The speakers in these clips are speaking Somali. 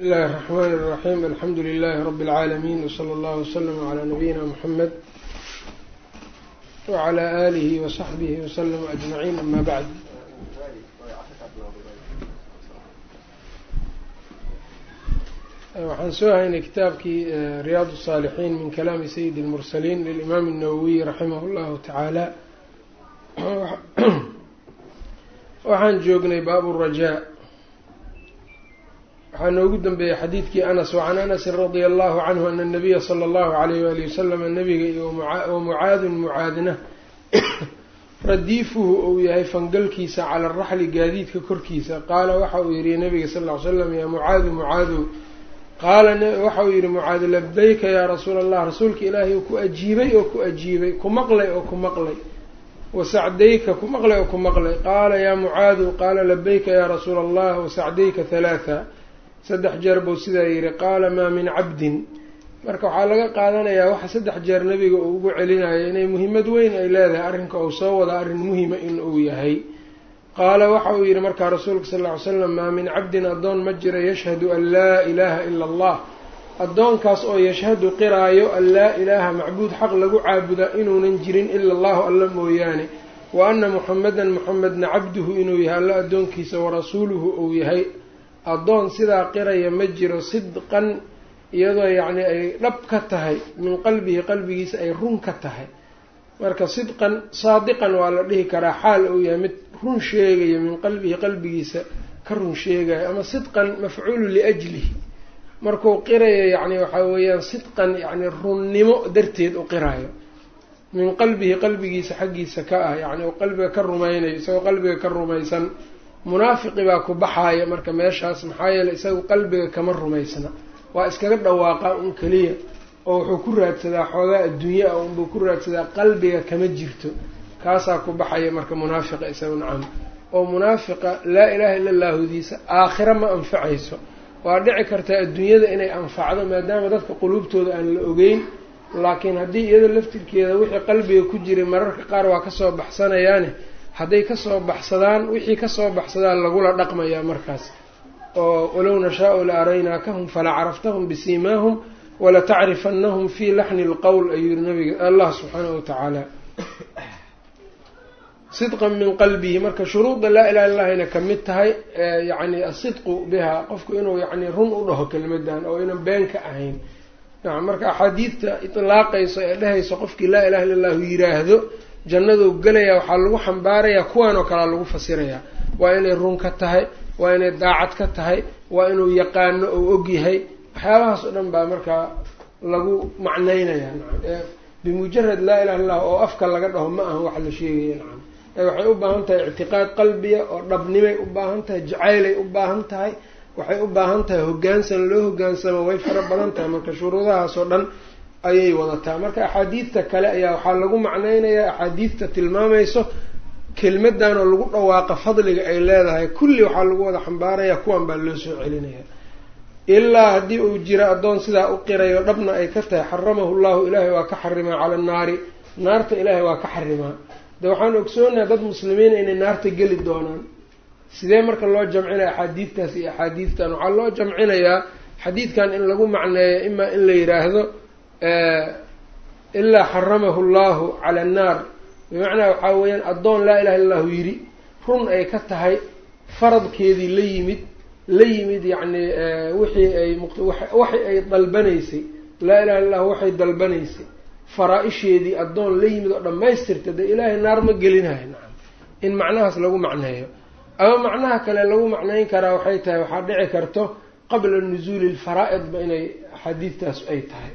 بsم الlh الرحmn الرحيم alxamdu لlh رb العاalمين وصlى اllه وsلم عlى نبيina mحmed وعlى آlih وصaxbih وsلم أجمعين ama bعd waxaan soo haynay kitaabkii ryaad الصاalحين min kalaami سyد الmرسلين lلإmam النawwiي raximah اllahu taعaalى waxaan joognay baab الرajاء waxaa noogu dambeeyey xadiidkii anas wacan anasin radia allahu canhu ana anabiya sala allahu alayh waali wasalama nabiga iyo wa mucaadun mucaadna radiifuhu uu yahay fangalkiisa cala araxli gaadiidka korkiisa. Qaala waxa uu yihi nabiga sal ly slam yaa mucaadu. Mucaadow qaala waxa uu yihi mucaadu labayka yaa rasuula allah rasuulka ilaahay ku ajiibay oo ku ajiibay ku maqlay oo ku maqlay. Wasacdayka ku maqlay oo ku maqlay. Qaala yaa mucaadu qaala labayka yaa rasuula allah wasacdayka halaatha saddex jeer buu sidaa yidhi qaala maa min cabdin. Marka waxaa laga qaadanayaa waxa saddex jeer nebiga uu ugu celinayo inay muhiimad weyn ay leedahay arrinka uu soo wada arrin muhima in uu yahay. Qaala waxa uu yidhi markaa rasuulka sal ll ly slam maa min cabdin addoon ma jira yashhadu an laa ilaaha ila allah. Addoonkaas oo yashhadu qiraayo an laa ilaaha macbuud xaq lagu caabuda inuunan jirin ila allahu alla mooyaane. Wa ana muxamedan muxamedna cabduhu inuu yahay alla addoonkiisa warasuuluhu uu yahay addoon sidaa qiraya ma jiro sidqan iyadoo yacni ay dhab ka tahay min qalbihi qalbigiisa ay run ka tahay. Marka sidqan saadiqan waa la dhihi karaa xaal uu yahay mid run sheegayo min qalbihi qalbigiisa ka run sheegayo ama sidqan mafcuulu liajlihi. Markuu qirayo yacni waxaa weeyaan sidqan yacni runnimo darteed u qirayo min qalbihi qalbigiisa xaggiisa ka ah yacni uu qalbiga ka rumaynayo isagoo qalbiga ka rumaysan munaafiqi baa ku baxaaya marka meeshaas maxaa yeeley isagu qalbiga kama rumaysna. Waa iskaga dhawaaqaa un keliya oo wuxuu ku raadsadaa xoogaa adduunya ah unbuu ku raadsadaa qalbiga kama jirto. Kaasaa ku baxaya marka munaafiqa isagu nacam oo munaafiqa laa ilaaha illa laahudiisa aakhira ma anfacayso. Waa dhici kartaa adduunyada inay anfacdo maadaama dadka quluubtooda aan la ogeyn laakiin haddii iyada laftirkeeda wixii qalbiga ku jiray mararka qaar waa ka soo baxsanayaane hadday ka soo baxsadaan wixii ka soo baxsadaan lagula dhaqmayaa markaas. Oo walow nashaau la araynaakahum fala caraftahum bisiimaahum wala tacrifanahum fii laxni lqowl ayuu yihi nabiga allah subxaanahu watacaala sidqan min qalbihi marka shuruudda laa ilaha illahayna ka mid tahay yacni asidqu bihaa qofku inuu yacni run u dhaho kelmadan oo aynan been ka ahayn. Nacam marka axaadiidta itlaaqayso ee dhehayso qofkii laa ilaha illa allahu yiraahdo jannaduu gelaya waxaa lagu xambaarayaa kuwan oo kalea lagu fasirayaa. Waa inay run ka tahay waa inay daacad ka tahay waa inuu yaqaano ou ogyahay waxyaabahaas oo dhan baa markaa lagu macnaynayaa nacam. Bimujarad laa ilaha illah oo afka laga dhaho ma ahan wax la sheegaya nacam. Ee waxay u baahan tahay ictiqaad qalbiya oo dhabnimay u baahan tahay jacaylay u baahan tahay waxay u baahan tahay hoggaansan loo hoggaansamo way fara badan tahay marka shuruudahaas oo dhan ayay wadataa. Marka axaadiidta kale ayaa waxaa lagu macnaynayaa axaadiidta tilmaamayso kelmadan oo lagu dhawaaqa fadliga ay leedahay. Kulli waxaa lagu wada xambaarayaa kuwan baa loo soo celinaya. Ilaa haddii uu jiro addoon sidaa u qirayo dhabna ay ka tahay xaramahu llahu ilaahay waa ka xarimaa cala annaari naarta ilaahay waa ka xarimaa de waxaan ogsoonaha dad muslimiina inay naarta geli doonaan. Sidee marka loo jamcinaya axaadiidtaas iyo axaadiidtan? Waxaa loo jamcinayaa xadiidkan in lagu macneeyo imaa in la yidhaahdo ilaa xaramahu llahu cala annaar. Bimacnaa waxaa weeyaan addoon laa ilaha illa allahu yidhi run ay ka tahay faradkeedii la yimid la yimid yacni wixii ay waxi ay dalbanaysay laa ilaha illahu waxay dalbanaysay. Faraa-isheedii addoon la yimid oo dhammaystirta dee ilaahay naar ma gelinayo nacam. In macnahaas lagu macneeyo. Ama macnaha kale lagu macnayn karaa waxay tahay waxaa dhici karto qabla nusuuli lfaraa-idba inay axaadiidtaas ay tahay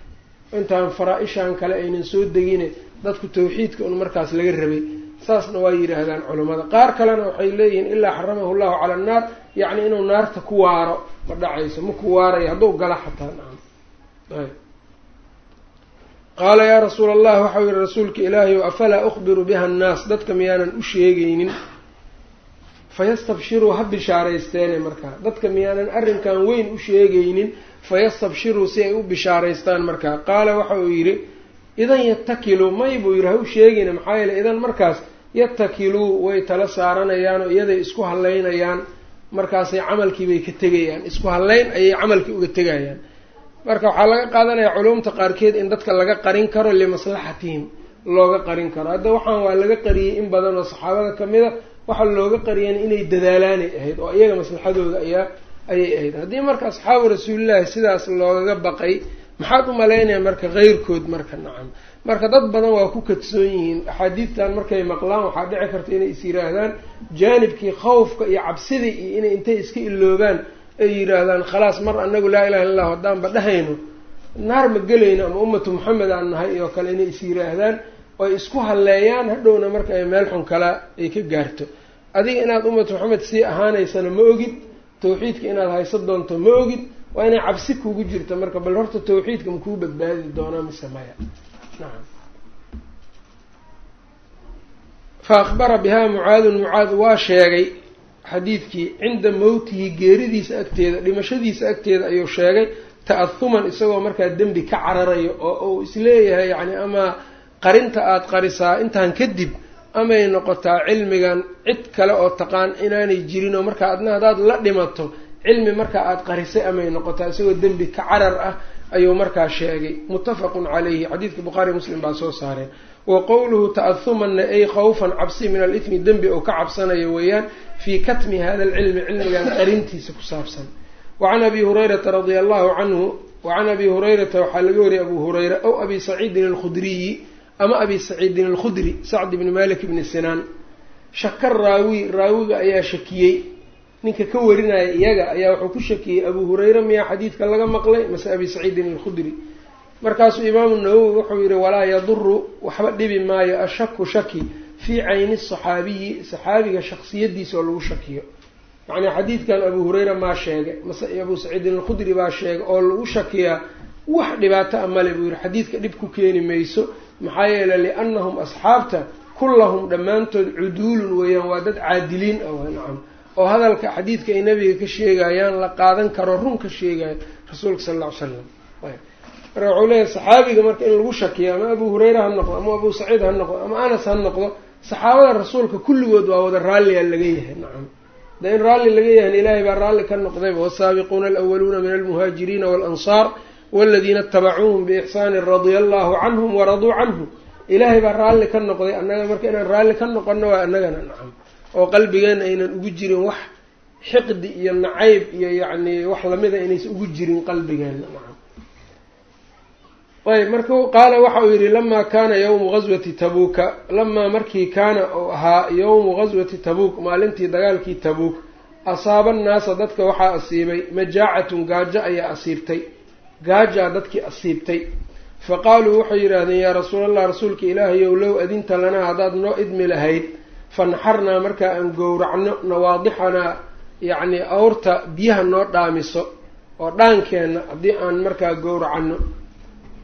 intaan faraa-ishan kale aynan soo degine dadku tawxiidka un markaas laga rabay. Saasna waa yidhaahdaan culammada qaar kalena waxay leeyihiin ilaa xaramahu llahu cala annaar yacni inuu naarta ku waaro ma dhacayso ma ku waarayo hadduu gala xataa nacam qaala yaa rasuula allah waxau yihi rasuulka ilaahay afalaa ukhbiru biha annaas? Dadka miyaanan u sheegaynin fayastabshiruu ha bishaaraysteene markaa. Dadka miyaanan arrinkan weyn u sheegaynin fayastabshiruu si ay u bishaaraystaan markaa. Qaala waxa uu yidhi idan yatakiluu may buu yidhi ha u sheegayna maxaa yeele idan markaas yatakiluu way tala saaranayaan iyaday isku hallaynayaan markaasay camalkii bay ka tegayaan. Isku hallayn ayay camalkii uga tegayaan. Marka waxaa laga qaadanaya culumta qaarkeed in dadka laga qarin karo limaslaxatihim looga qarin karo. Hadda waxaan waa laga qariyey in badan oo saxaabada ka mid a waxaa looga qariyeen inay dadaalaanay ahayd oo iyaga maslaxadooda ayaa ayay ahayd. Haddii marka asxaabu rasuulillaahi sidaas loogaga baqay maxaad u malaynaya marka keyrkood marka nacam. Marka dad badan waa ku kadsoon yihiin. Axaadiidtan markay maqlaan waxaa dhici karta inay is yiraahdaan jaanibkii khawfka iyo cabsidii iyo inay intay iska iloobaan ay yidhaahdaan khalaas mar anagu laa ilaha illa llah haddaanba dhahayno naar ma gelayno ama ummatu maxamed aan nahay oo kale inay is yiraahdaan oy isku halleeyaan hadhowna marka ay meel xun kala ay ka gaarto. Adiga inaad ummatu maxamed sii ahaanaysana ma ogid tawxiidka inaad hayso doonto ma ogid waa inay cabsi kugu jirto. Marka bal horta tawxiidka makuu badbaadi doonaa mise maya. Nacam fa akhbara bihaa mucaadun mucaad waa sheegay xadiidkii cinda mowtihi geeridiisa agteeda dhimashadiisa agteeda ayuu sheegay ta-ahuman isagoo markaa dembi ka cararayo oo uu is leeyahay yacni ama qarinta aada qarisaa intaan kadib amay noqotaa cilmigan cid kale oo taqaan inaanay jirin oo markaa adna haddaad la dhimato cilmi markaa aada qarisay amay noqotaa isagoo dembi ka carar ah ayuu markaa sheegay. Muttafaqun calayhi xadiidka bukhaari muslim baa soo saareen. Wa qowluhu ta-ahumanna ay khawfan cabsi min alithmi dembi oo ka cabsanayo weeyaan fii katmi hada alcilmi cilmigan qarintiisa ku saabsan. Wacan abi hurayrata radia allahu canhu wacan abi hurayrata waxaa laga wariyay abu hurayra aw abi saciidin alkhudriyi ama abi saciidin alkhudri sacd bni malik bni sinaan. Shaka raawi raawiga ayaa shakiyey. Ninka ka warinaya iyaga ayaa wuxuu ku shakiyey abu hurayra miyaa xadiidka laga maqlay mase abi saciidin alkhudri. Markaasuu imaamu nawowi wuxuu yihi walaa yaduru waxba dhibi maayo ashaku shaki fii cayni saxaabiyi saxaabiga shaksiyadiisa oo lagu shakiyo. Macnaa xadiidkan abu hurayra maa sheegay mase abu saciidin alkhudri baa sheegay oo lagu shakiyaa wax dhibaato a male buu yihi xadiidka dhib ku keeni mayso maxaa yeeley liannahum asxaabta kullahum dhammaantood cuduulun weeyaan waa dad caadiliin ah waa nacam oo hadalka xadiidka ay nabiga ka sheegayaan la qaadan karo run ka sheegayo rasuulka sala alla ly slam marka wuxuu leeyahay saxaabiga marka in lagu shakiyo ama abu hurayra ha noqdo ama abu saciid ha noqdo ama anas ha noqdo saxaabada rasuulka kulligood waa wada raalliyaa laga yahay nacam da in raalli laga yahan ilaahay baa raalli ka noqdayba wasaabiquuna alawaluuna min almuhaajiriina waalansaar waladiina itabacuuhum biixsaanin radia allahu canhum waraduu canhu ilaahay baa raalli ka noqday annaga marka inaan raalli ka noqono waa annagana nacam oo qalbigeena aynan ugu jirin wax xiqdi iyo nacayb iyo yacni wax lamida inaysan ugu jirin qalbigeena nacam ayb marka qaala waxa uu yihi lamaa kaana yawmu gaswati tabuuka lamaa markii kaana ahaa yawmu gaswati tabuuk maalintii dagaalkii tabuuk asaaba annaasa dadka waxaa asiibay majaacatun gaajo ayaa asiibtay gaajaa dadkii asiibtay. Fa qaaluu waxay yidhaahdeen yaa rasuulallah rasuulka ilaahayow low adinta lanaa haddaad noo idmi lahayd fanaxarnaa markaa aan gowracno nawaadixanaa yacni awrta biyaha noo dhaamiso oo dhaankeenna haddii aan markaa gowracanno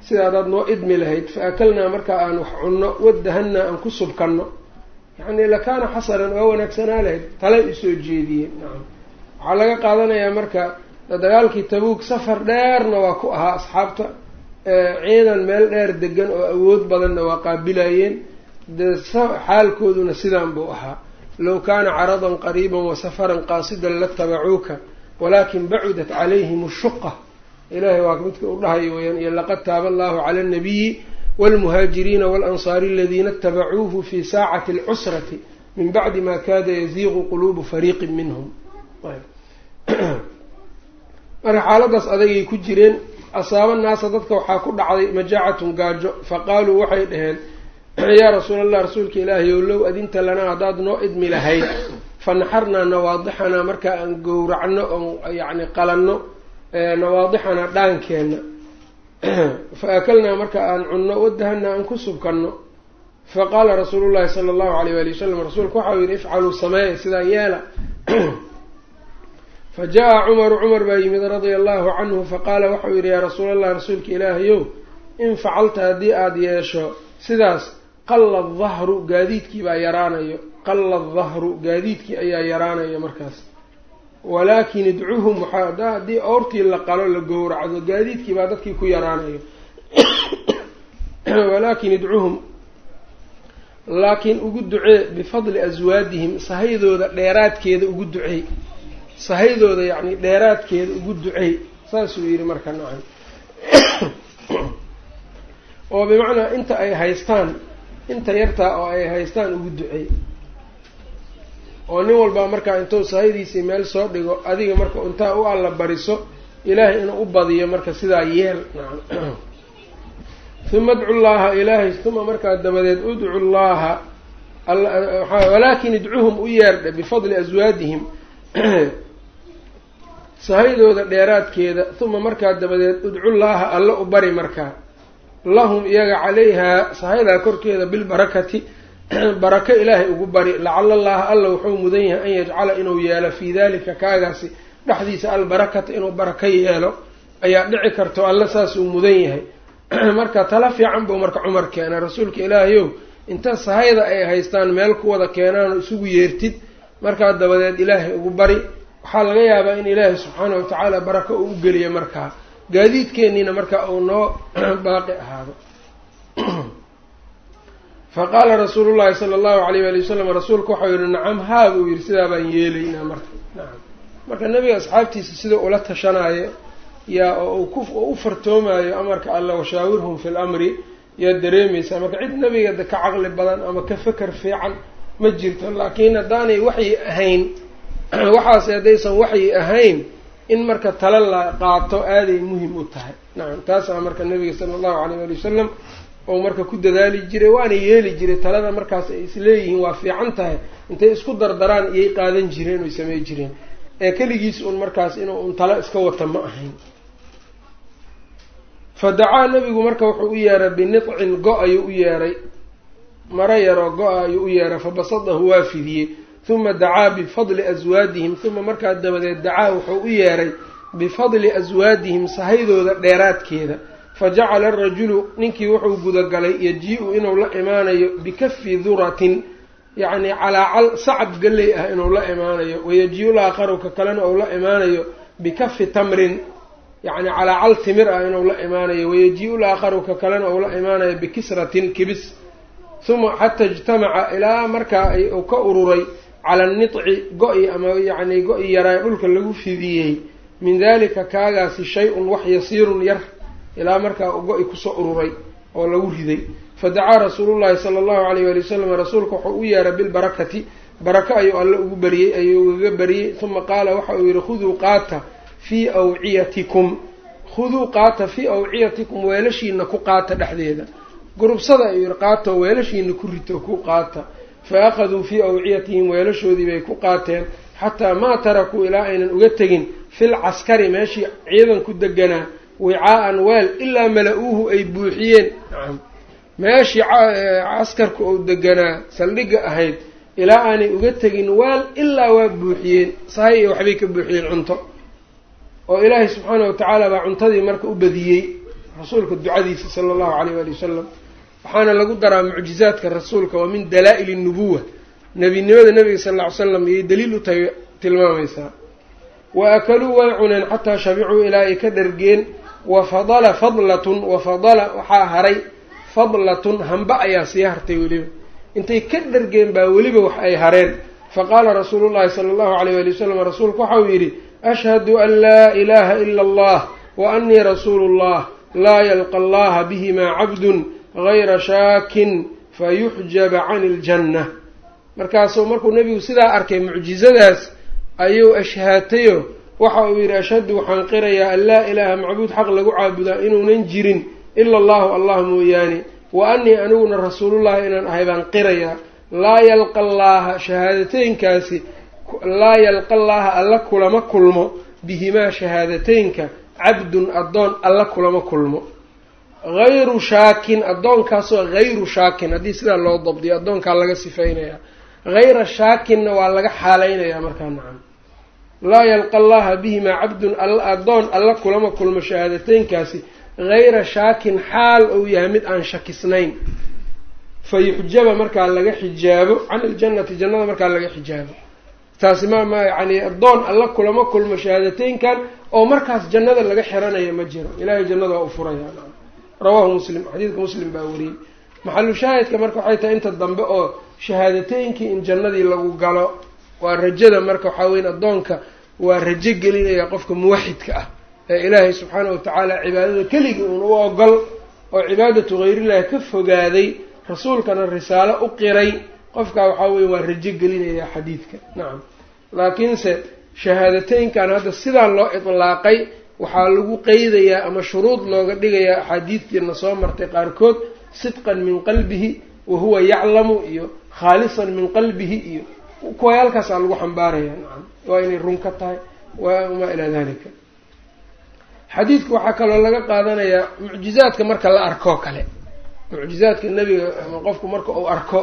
sida hadaad noo idmi lahayd fa akalnaa markaa aan wax cunno wadahannaa aan ku subkanno. Yacni lakaana xasanan waa wanaagsanaa lahayd talay u soo jeediyeen. Nacam waxaa laga qaadanayaa marka dagaalkii tabuuk safar dheerna waa ku ahaa asxaabta. Ciidan meel dheer degan oo awood badanna waa qaabilayeen. De xaalkooduna sidaan buu ahaa. Low kaana caradan qariiban wa safaran qaasidan latabacuuka walaakin bacudat calayhim ashuqa ilahay waa midka u dhahayo weyaan iyo laqad taaba allahu cala alnabiyi waalmuhaajiriina waalansaari aladiina itabacuuhu fi saacati alcusrati min bacdi ma kaada yaziiqu quluubu fariiqin minhum marka xaaladaas adagay ku jireen asaaba naasa dadka waxaa ku dhacday majaacatun gaajo. Fa qaaluu waxay dhaheen yaa rasuula allah rasuulka ilaahay ow low adinta lanaa haddaad noo idmi lahayd. Fanaxarnaa nawaadixanaa markaa aan gowracno oon yacni qalanno nawaadixanaa dhaankeenna. Fa akalnaa marka aan cunno wadahanaa aan ku subkanno. Fa qaala rasuulu llahi sala allahu alayh waali wasalam rasuulku waxau yihi ifcaluu sameeya sidaa yeela fa jaa cumaru cumar baa yimid radia allahu canhu faqaala waxau yihi yaa rasuula allah rasuulka ilaahayow in facalta haddii aada yeesho sidaas qalla adahru gaadiidkii baa yaraanayo qalla adahru gaadiidkii ayaa yaraanayo markaas walaakin idcuhum waxaa haddii awrtii la qalo la gowracdo gaadiidkii baa dadkii ku yaraanayo walaakin idcuhum laakiin ugu ducee bifadli aswaadihim sahaydooda dheeraadkeeda ugu duceey sahaydooda yacni dheeraadkeeda ugu ducey saasuu yidhi marka nacam oo bimacnaa inta ay haystaan inta yartaa oo ay haystaan ugu ducey oo nin walbaa markaa intuu sahaydiisii meel soo dhigo adiga marka intaa u alla bariso ilaahay inuu u badiyo marka sidaa yeel. Nacam uma adcu llaha ilaahay uma markaa dabadeed udcu llaha walaakin idcuhum u yeerdha bifadli aswaadihim sahaydooda dheeraadkeeda uma markaa dabadeed udcu llaaha alla u bari markaa. Lahum iyaga calayhaa sahaydaa korkeeda bilbarakati barako ilaahay ugu bari. Lacala allaha alla wuxuu mudan yahay an yajcala inuu yeelo fii dalika kaagaasi. Dhexdiisa albarakata inuu barako yeelo ayaa dhici karto alla saasuu mudan yahay. Marka tala fiican buu marka cumar keenay rasuulka ilaahayow inta sahayda ay haystaan meel ku wada keenaan isugu yeertid. Markaa dabadeed ilaahay ugu bari waxaa laga yaabaa in ilaahay subxaana wa tacaala barako uu u geliyo markaa gaadiidkeeniina markaa uu noo baaqi ahaado. Fa qaala rasuulu llahi sala allahu alayh waali wasalam rasuulku waxau yihi nacam haa buu yihi sidaa baan yeelaynaa marka. Nacam. Marka nebiga asxaabtiisa sida ula tashanaayo yaa oo u fartoomaayo amarka alla washaawirhum fi lamri yaa dareemaysaa marka cid nebiga ka caqli badan ama ka feker fiican ma jirto laakiin haddaanay waxyi ahayn waxaase haddaysan waxyi ahayn in marka tala la qaato aaday muhiim u tahay. Nacam taasaa marka nabiga sala allahu alayh ali wasalam oo marka ku dadaali jiray waana yeeli jiray talada markaas ay isleeyihiin waa fiican tahay. Intay isku dardaraan iyay qaadan jireen oy samey jireen. Ee keligiis un markaas inuu un talo iska wata ma ahayn. Fa dacaa nabigu marka wuxuu u yeeray binicin go- ayuu u yeeray. Maro yaroo go-a ayuu u yeeray. Fabasadahu waa fidiyey uma dacaa bifadli aswaadihim uma markaa dabadeed dacaa wuxuu u yeeray bifadli aswaadihim sahaydooda dheeraadkeeda fajacala arajulu ninkii wuxuu gudagalay yajii-u inuu la imaanayo bikafi duratin yacni calaacal sacab galley ah inuu la imaanayo wayajiiu laakharu ka kalena uu la imaanayo bikafi tamrin yacni calaacal timir ah inuu la imaanayo wayajiiu laakharu ka kalena uu la imaanayo bikisratin kibis uma xata ijtamaca ilaa markaa uu ka ururay cala nici go-i ama yacni go-i yaraa dhulka lagu fidiyey min dalika kaagaasi shay-un wax yasiirun yar ilaa markaa go-i ku soo ururay oo lagu riday. Fadacaa rasuulullahi sala allahu alayh wali wasalam rasuulka wuxuu u yeeray bilbarakati barako ayuu alle ugu bariyey ayuu ugaga bariyey uma qaala waxa uu yihi khuduu qaata fii awciyatikum. Khuduu qaata fii awciyatikum weelashiina ku qaata dhexdeeda. Gurubsada ayuu yihi qaata weelashiina ku rito ku qaata fa akhaduu fii awciyatihim weelashoodii bay ku qaateen xataa maa tarakuu ilaa aynan uga tegin fil caskari meeshii ciidanku deganaa wicaa-an weel ilaa mala-uuhu ay buuxiyeen. Meeshii caskarku uu deganaa saldhigga ahayd ilaa aanay uga tegin weel ilaa waa buuxiyeen. Sahay iyo waxbay ka buuxiyeen cunto. Oo ilaahay subxaana wa tacaala baa cuntadii marka u badiyey. Rasuulka ducadiisa sala allahu alayh waali wasalam waxaana lagu daraa mucjizaadka rasuulka waa min dalaa-il nnubuwa nebinimada nebiga sal lla ly slam iyay daliil u tahay tilmaamaysaa. Wa akaluu way cuneen xataa shabicuu ilaa ay ka dhargeen wa fadala fadlatun wa fadala waxaa haray fadlatun hamba ayaa sii hartay weliba. Intay ka dhargeen baa weliba wax ay hareen. Faqaala rasuulu llahi sala allahu alayh wali wasalam rasuulku waxauu yidhi ashhadu an laa ilaaha ila allah wa annii rasuulu llah laa yalqa allaha bihimaa cabdun gayra shaakin fayuxjaba cani iljanna markaasuu markuu nebigu sidaa arkay mucjizadaas ayuu ashhaatayo waxa uu yidhi ashhadu waxaan qirayaa an laa ilaaha macbuud xaq lagu caabudaa inuunan jirin ila allahu allah mooyaane wa annii aniguna rasuulullahi inaan ahay baan qirayaa laa yalqa allaaha shahaadateynkaasi laa yalqa allaaha alla kulama kulmo bihimaa shahaadateynka cabdun addoon alla kulama kulmo hayru shaakin addoonkaasoo hayru shaakin haddii sidaa loo dabdiyo addoonkaa laga sifeynayaa hayra shaakinna waa laga xaalaynayaa markaa nacam laa yalqa allaha bihimaa cabdun addoon alla kulama kulmo shahaadateynkaasi hayra shaakin xaal ou yahay mid aan shakisnayn fa yuxjaba markaa laga xijaabo can iljannati jannada markaa laga xijaabo taasi ma ma yacni addoon alla kulama kulmo shahaadateynkan oo markaas jannada laga xiranayo ma jiro ilahay jannada waa u furaya rawaahu muslim xadiidka muslim baa wariyey. Maxalu shaahidka marka waxay tahay inta dambe oo shahaadateynkii in jannadii lagu galo waa rajada marka waxaa weyn addoonka waa rajo gelinaya qofka muwaxidka ah ee ilaahay subxaanahu watacaala cibaadada keligii uun u ogol oo cibaadatu hayrillahi ka fogaaday rasuulkana risaalo u qiray. Qofkaa waxaa weye waa rajo gelinaya xadiidka. Nacam laakiinse shahaadateynkan hadda sidaan loo itlaaqay waxaa lagu qeydayaa ama shuruud looga dhigayaa axaadiidtiina soo martay qaarkood sidqan min qalbihi wa huwa yaclamu iyo khaalisan min qalbihi iyo kuwa halkaasaa lagu xambaaraya nacam. Waa inay run ka tahay wamaa ilaa dalika xadiidka waxaa kaloo laga qaadanayaa mucjizaadka marka la arkoo kale. Mucjizaadka nebiga qofku marka uu arko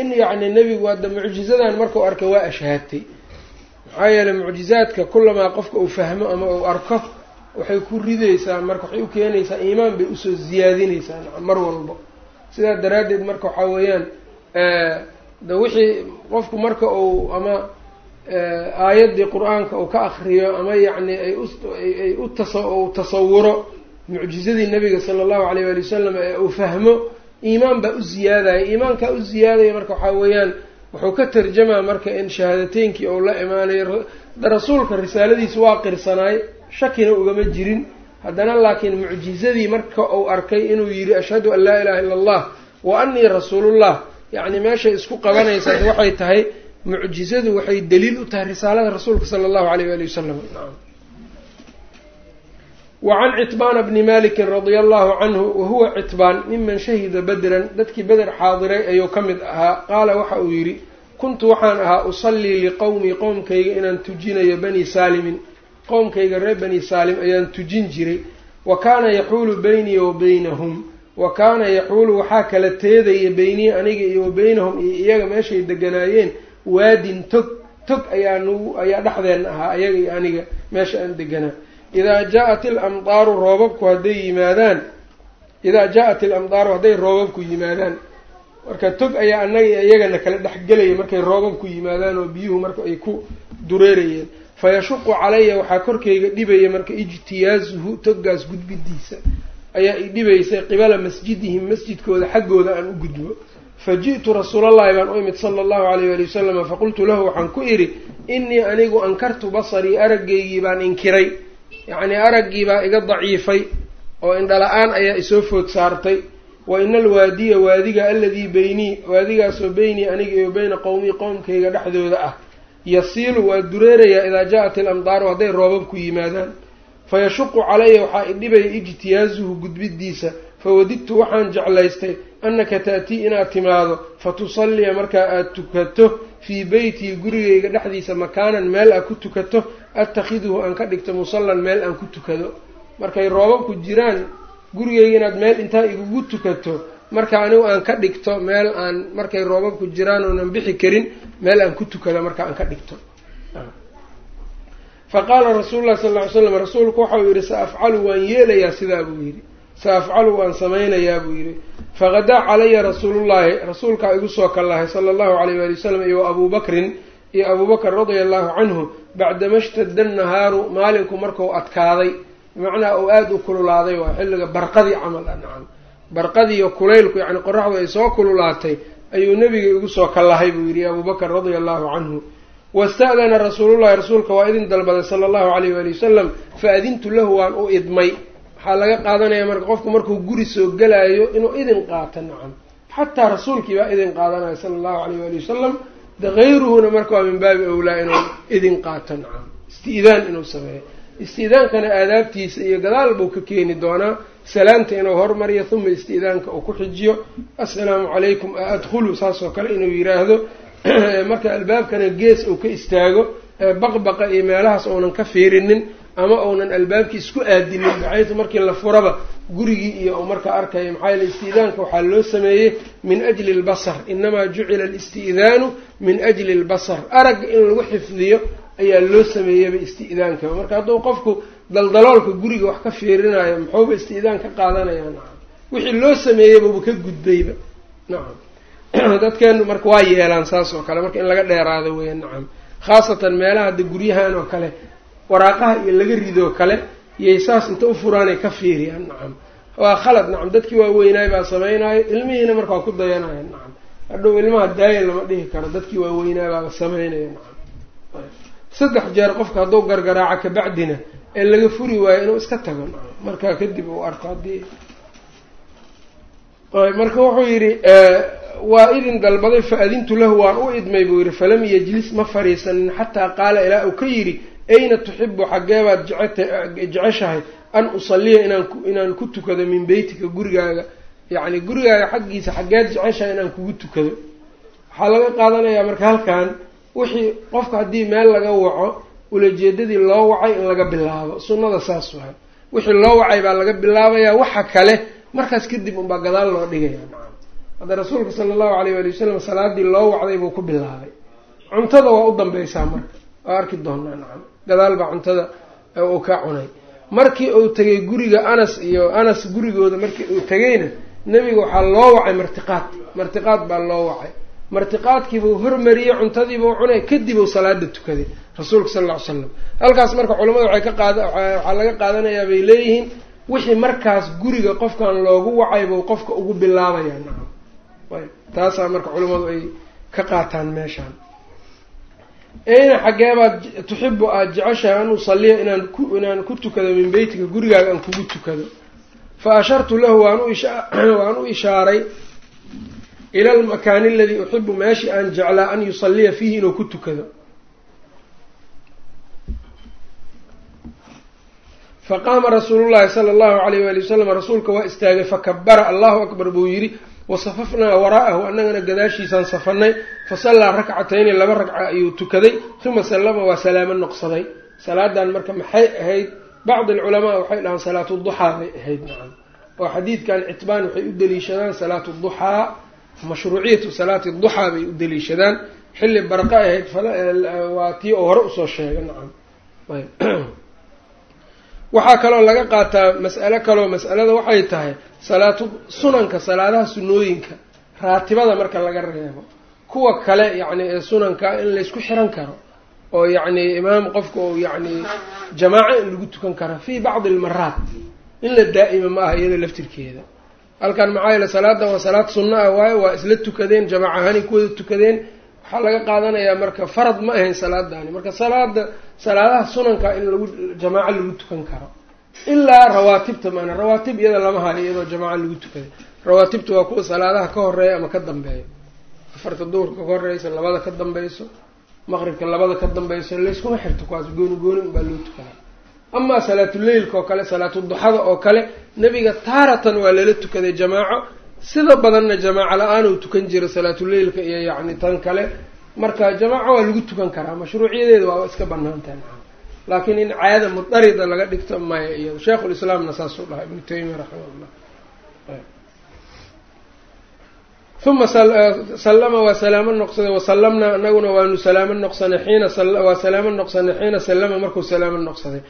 in yacni nebigu hadda mucjizadan markau arkay waa ashhaadtay maxaa yeeley mucjizaadka kulamaa qofka uu fahmo ama uu arko waxay ku ridaysaa marka waxay u keenaysaa iimaan bay u soo ziyaadinaysaa mar walbo. Sidaa daraaddeed marka waxaa weeyaan de wixii qofku marka uu ama aayaddii qur'aanka uu ka akriyo ama yacni ay uay u tasa uu tasawuro mucjizadii nabiga sala allahu alayh waali wasalam ee uu fahmo iimaan baa u ziyaadaya. Iimaankaa u ziyaadaya marka waxaa weeyaan wuxuu ka tarjamaa marka in shahaadateynkii uu la imaanayo rasuulka risaaladiisa waa qirsanaay shakina ugama jirin. Haddana laakiin mucjizadii marka uu arkay inuu yidhi ashhadu an laa ilaha illa allah wa anii rasuulullah yacni meeshay isku qabanaysaa waxay tahay mucjizadu waxay daliil u tahay risaalada rasuulka sala allahu alayh waali wasalam wa can citbaana bni malikin radia allahu canhu wa huwa citbaan miman shahida bedran dadkii beder xaadiray ayuu ka mid ahaa qaala waxa uu yidhi kuntu waxaan ahaa usallii liqowmii qowmkayga inaan tujinayo bani saalimin qowmkayga reer bani saalim ayaan tujin jiray wa kaana yaxuulu beynii wa beynahum wa kaana yaxuulu waxaa kala teedaya beynii aniga iyo wa iyo iyaga meeshay deganaayeen waadin tog tog ayaa nagu ayaa dhexdeenna ahaa ayaga iyo aniga meesha aan deganaa idaa jaa-at ilamdaaru roobabku hadday yimaadaan idaa jaa-at ilamdaaru hadday roobabku yimaadaan marka tog ayaa annaga iyagana kala dhexgelaya markay roobabku yimaadaan oo biyuhu marka ay ku dureerayeen fayashuqu calaya waxaa korkayga dhibaya marka ijtiyaazuhu toggaas gudbidiisa ayaa i dhibaysay qibala masjidihim masjidkooda xaggooda aan u gudbo fa ji'tu rasuulallahi baan u imid sala allahu alayh waali wasalam faqultu lahu waxaan ku idhi innii anigu ankartu basarii araggaygii baan inkiray yacnii araggii baa iga daciifay oo indhala-aan ayaa isoo food saartay. Wa ina alwaadiya waadiga aladii beynii waadigaasoo beynii aniga iyo beyna qowmii qowmkayga dhexdooda ah yasiilu waa dureerayaa idaa jaa-at ilamdaaru hadday roobabku yimaadaan. Fayashuqu calaya waxaa i dhibaya ijtiyaazuhu gudbidiisa fawadidtu waxaan jeclaystay annaka ta'tii inaad timaado fatusalliya markaa aada tukato fii beytii gurigayga dhexdiisa makaanan meel aad ku tukato attakhiduhu aan ka dhigto musallan meel aan ku tukado. Markay roobabku jiraan gurigayga inaad meel intaa igugu tukato marka anigu aan ka dhigto meel aan markay roobabku jiraan oonan bixi karin meel aan ku tukado marka aan ka dhigto. Fa qaala rasuulu llahi sal ly slam rasuulku waxau yidhi sa afcalu waan yeelayaa sidaa buu yidhi sa afcalu waan samaynayaa buu yidhi faqadaa calaya rasuulullaahi rasuulkaa igu soo kallahay sala allahu alayh waali wasalam iyo wa abuu bakrin iyo abuu bakr radia allahu canhu bacdama shtadda nahaaru maalinku markuu adkaaday bimacnaa uu aada u kululaaday waa xilliga barqadii camal ah nacam barqadiiyo kulaylku yacni qoraxdu ay soo kululaatay ayuu nebiga igu soo kallahay buu yidhi abuu bakr radia allahu canhu wasta'dana rasuulullahi rasuulka waa idin dalbaday sala allahu alayh waali wasalam fa adintu lahu waan u idmay waxaa laga qaadanaya marka qofku markuu guri soo gelaayo inuu idin qaato nacam. Xataa rasuulkii baa idin qaadanaya sala allahu alayh waali wasalam de hayruhuna marka waa min baabi awlaa inuu idin qaato nacam. Isti'daan inuu sameeyo. Isti'daankana aadaabtiisa iyo gadaal buu ka keeni doonaa. Salaamta inuu hormariyo huma isti'daanka uu ku xijiyo. Assalaamu calaykum a adkhulu saas oo kale inuu yiraahdo. Marka albaabkana gees uu ka istaago. Baqbaqa iyo meelahaas uunan ka fiirinin ama uunan albaabkii isku aadinin baxaytu markii la furaba gurigii iyo u marka arkaya maxaa yaele isti'daanka waxaa loo sameeyey min ajli lbasar inamaa jucila alisti'daanu min ajli lbasar aragga in lagu xifdiyo ayaa loo sameeyeyba isti'daanka marka hadduu qofku daldaloolka guriga wax ka fiirinayo muxuuba isti'daan ka qaadanaya. Nacam wixii loo sameeyeybuba ka gudbayba nacam dadkeenu marka waa yeelaan saas oo kale. Marka in laga dheeraado weya nacam khaasatan meelaha hadda guryahan oo kale waraaqaha iyo laga ridoo kale iyay saas inta u furaanay ka fiiriyaan nacam. Waa khalad nacam. Dadkii waa weynaay baa samaynayo ilmihiina marka waa ku dayanaya nacam. Hadhow ilmaha daaya lama dhihi karo dadkii waa weynaay baaba samaynaya nacam. Saddex jeer qofka hadduu gargaraaco kabacdina ee laga furi waayo inuu iska tago markaa kadib uu arko haddii. Marka wuxuu yidhi waa idin dalbaday fa adintu lahu waan u idmay buu yidhi falam yajlis ma fariisanin xataa qaala ilaa uu ka yidhi ayna tuxibu xaggeebaad jeceshahay an usaliya inaan ku tukado min beytika gurigaaga. Yacni gurigaaga xaggiisa xaggeed jeceshahay inaan kugu tukado. Waxaa laga qaadanayaa marka halkan wixii qofka haddii meel laga waco ulajeedadii loo wacay in laga bilaabo. Sunnada saas wahay wixii loo wacay baa laga bilaabayaa waxa kale. Markaas kadib unbaa gadaal loo dhigaya nacam hadda rasuulka sala allahu alayh waali wasalam salaadii loo wacday buu ku bilaabay. Cuntada waa u dambeysaa marka. Waa arki doonaa nacam gadaal baa cuntada uu ka cunay. Markii uu tegay guriga anas iyo anas gurigooda markii uu tegayna nebiga waxaa loo wacay martiqaad. Martiqaad baa loo wacay. Martiqaadkiibuu hormariyey cuntadiibuu cunay kadib uu salaada tukaday rasuulka sal alla ly slam halkaas marka culamada waxay ka qaada waxaa laga qaadanayaa bay leeyihiin wixii markaas guriga qofkan loogu wacay buu qofka ugu bilaabayaa nacam. Taasaa marka culamadu ay ka qaataan meeshaan eyna xaggeebaad tuxibu aada jeceshahay an usaliya inaan ku inaan ku tukado min beytika gurigaaga aan kugu tukado. Fa ashartu lahu waan waan u ishaaray ila almakaani aladii uxibu meeshii aan jeclaa an yusaliya fiihi inuu ku tukado. Faqaama rasuulu llahi sala allahu alayh waali wasalam rasuulka waa istaagay fakabara allahu akbar buu yidhi wasafafnaa waraa'ahu annagana gadaashiisaan safanay fasallaa rakcatayni laba ragca ayuu tukaday uma sallama waa salaamo noqsaday. Salaadan marka maxay ahayd? Bacdi alculamaa waxay dhahaan salaatu duxaa bay ahayd nacam. Oo xadiidkan citbaan waxay u daliishadaan salaatu duxaa mashruuciyatu salaati duxaa bay u daliishadaan xilli barqa ahayd waa tii oo hore u soo sheegay nacam waxaa kaloo laga qaataa mas'alo kaloo mas'alada waxay tahay salaatu sunanka salaadaha sunnooyinka raatibada marka laga reebo. Kuwa kale yacni ee sunanka in laysku xiran karo oo yacni imaam qofka oo yacni jamaaco in lagu tukan karo fii bacdi almaraat in la daa'ima ma aha iyada laftirkeeda. Halkan maxaa yeele salaadan waa salaad sunno ah waayo waa isla tukadeen jamaac ahaanay ku wada tukadeen waxaa laga qaadanayaa marka farad ma ahayn salaadaani. Marka salaada salaadaha sunanka in lagu jamaaco lagu tukan karo. Ilaa rawaatibta maana rawaatib iyada lama hayo iyadoo jamaaco lagu tukaday rawaatibta waa kuwa salaadaha ka horreeya ama ka dambeeya. Afarta duhurka ka horeysa labada ka dambeyso maqribka labada ka dambeyso layskuma xirto kuwaas gooni gooni unbaa loo tukanaa amaa salaatuleylka oo kale salaatuduxada oo kale nebiga taaratan waa lala tukaday jamaaco sida badanna jamaaco la'aan uu tukan jira salaatuleylka iyo yacni tan kale marka jamaaco waa lagu tukan karaa mashruuciyadeeda waa iska banaantahay laakiin in caada mudarida laga dhigto maya iyo sheikhulislaamna saasuu dhahay ibnu taymiya raximahullah. Uma sallama waa salaamo noqsaday wasallamnaa anaguna waanu salaamo noqsanay xiina waa salaamo noqsanay xiina sallama markuu salaamo noqsaday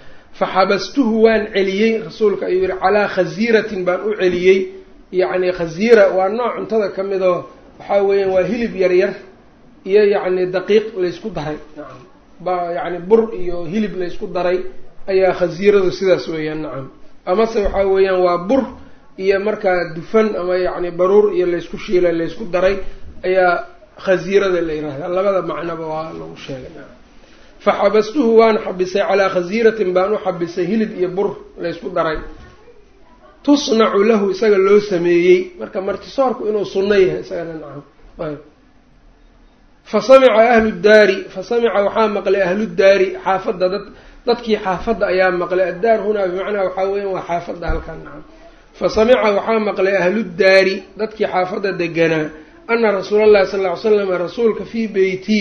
faxabastuhu waan celiyey rasuulka ayuu yihi calaa khasiiratin baan u celiyey yacni khasiira waa nooc cuntada ka mid oo waxaa weeyaan waa hilib yar yar iyo yacni daqiiq laysku daray. Nacam ba yacni bur iyo hilib laysku daray ayaa khasiiradu sidaas weeyaan nacam amase waxaa weeyaan waa bur iyo markaa dufan ama yacni baruur iyo laysku shiilay laysku daray ayaa khasiirada la yihahdaa labada macnoba waa lagu sheegay. Nacam faxabastuhu waan xabisay calaa khasiiratin baan u xabisay hilib iyo bur laysku daray tusnacu lahu isaga loo sameeyey. Marka martisoorku inuu sunno yahay isagana nacam ayb. Fa samica ahlu daari fa samica waxaa maqlay ahludaari xaafadda dad dadkii xaafadda ayaa maqlay. Addaar hunaa bimacnaa waxaa weeyaan waa xaafadda halkan nacam fa samica waxaa maqlay ahludaari dadkii xaafadda deganaa ana rasuula allahi sal ly slam rasuulka fii beyti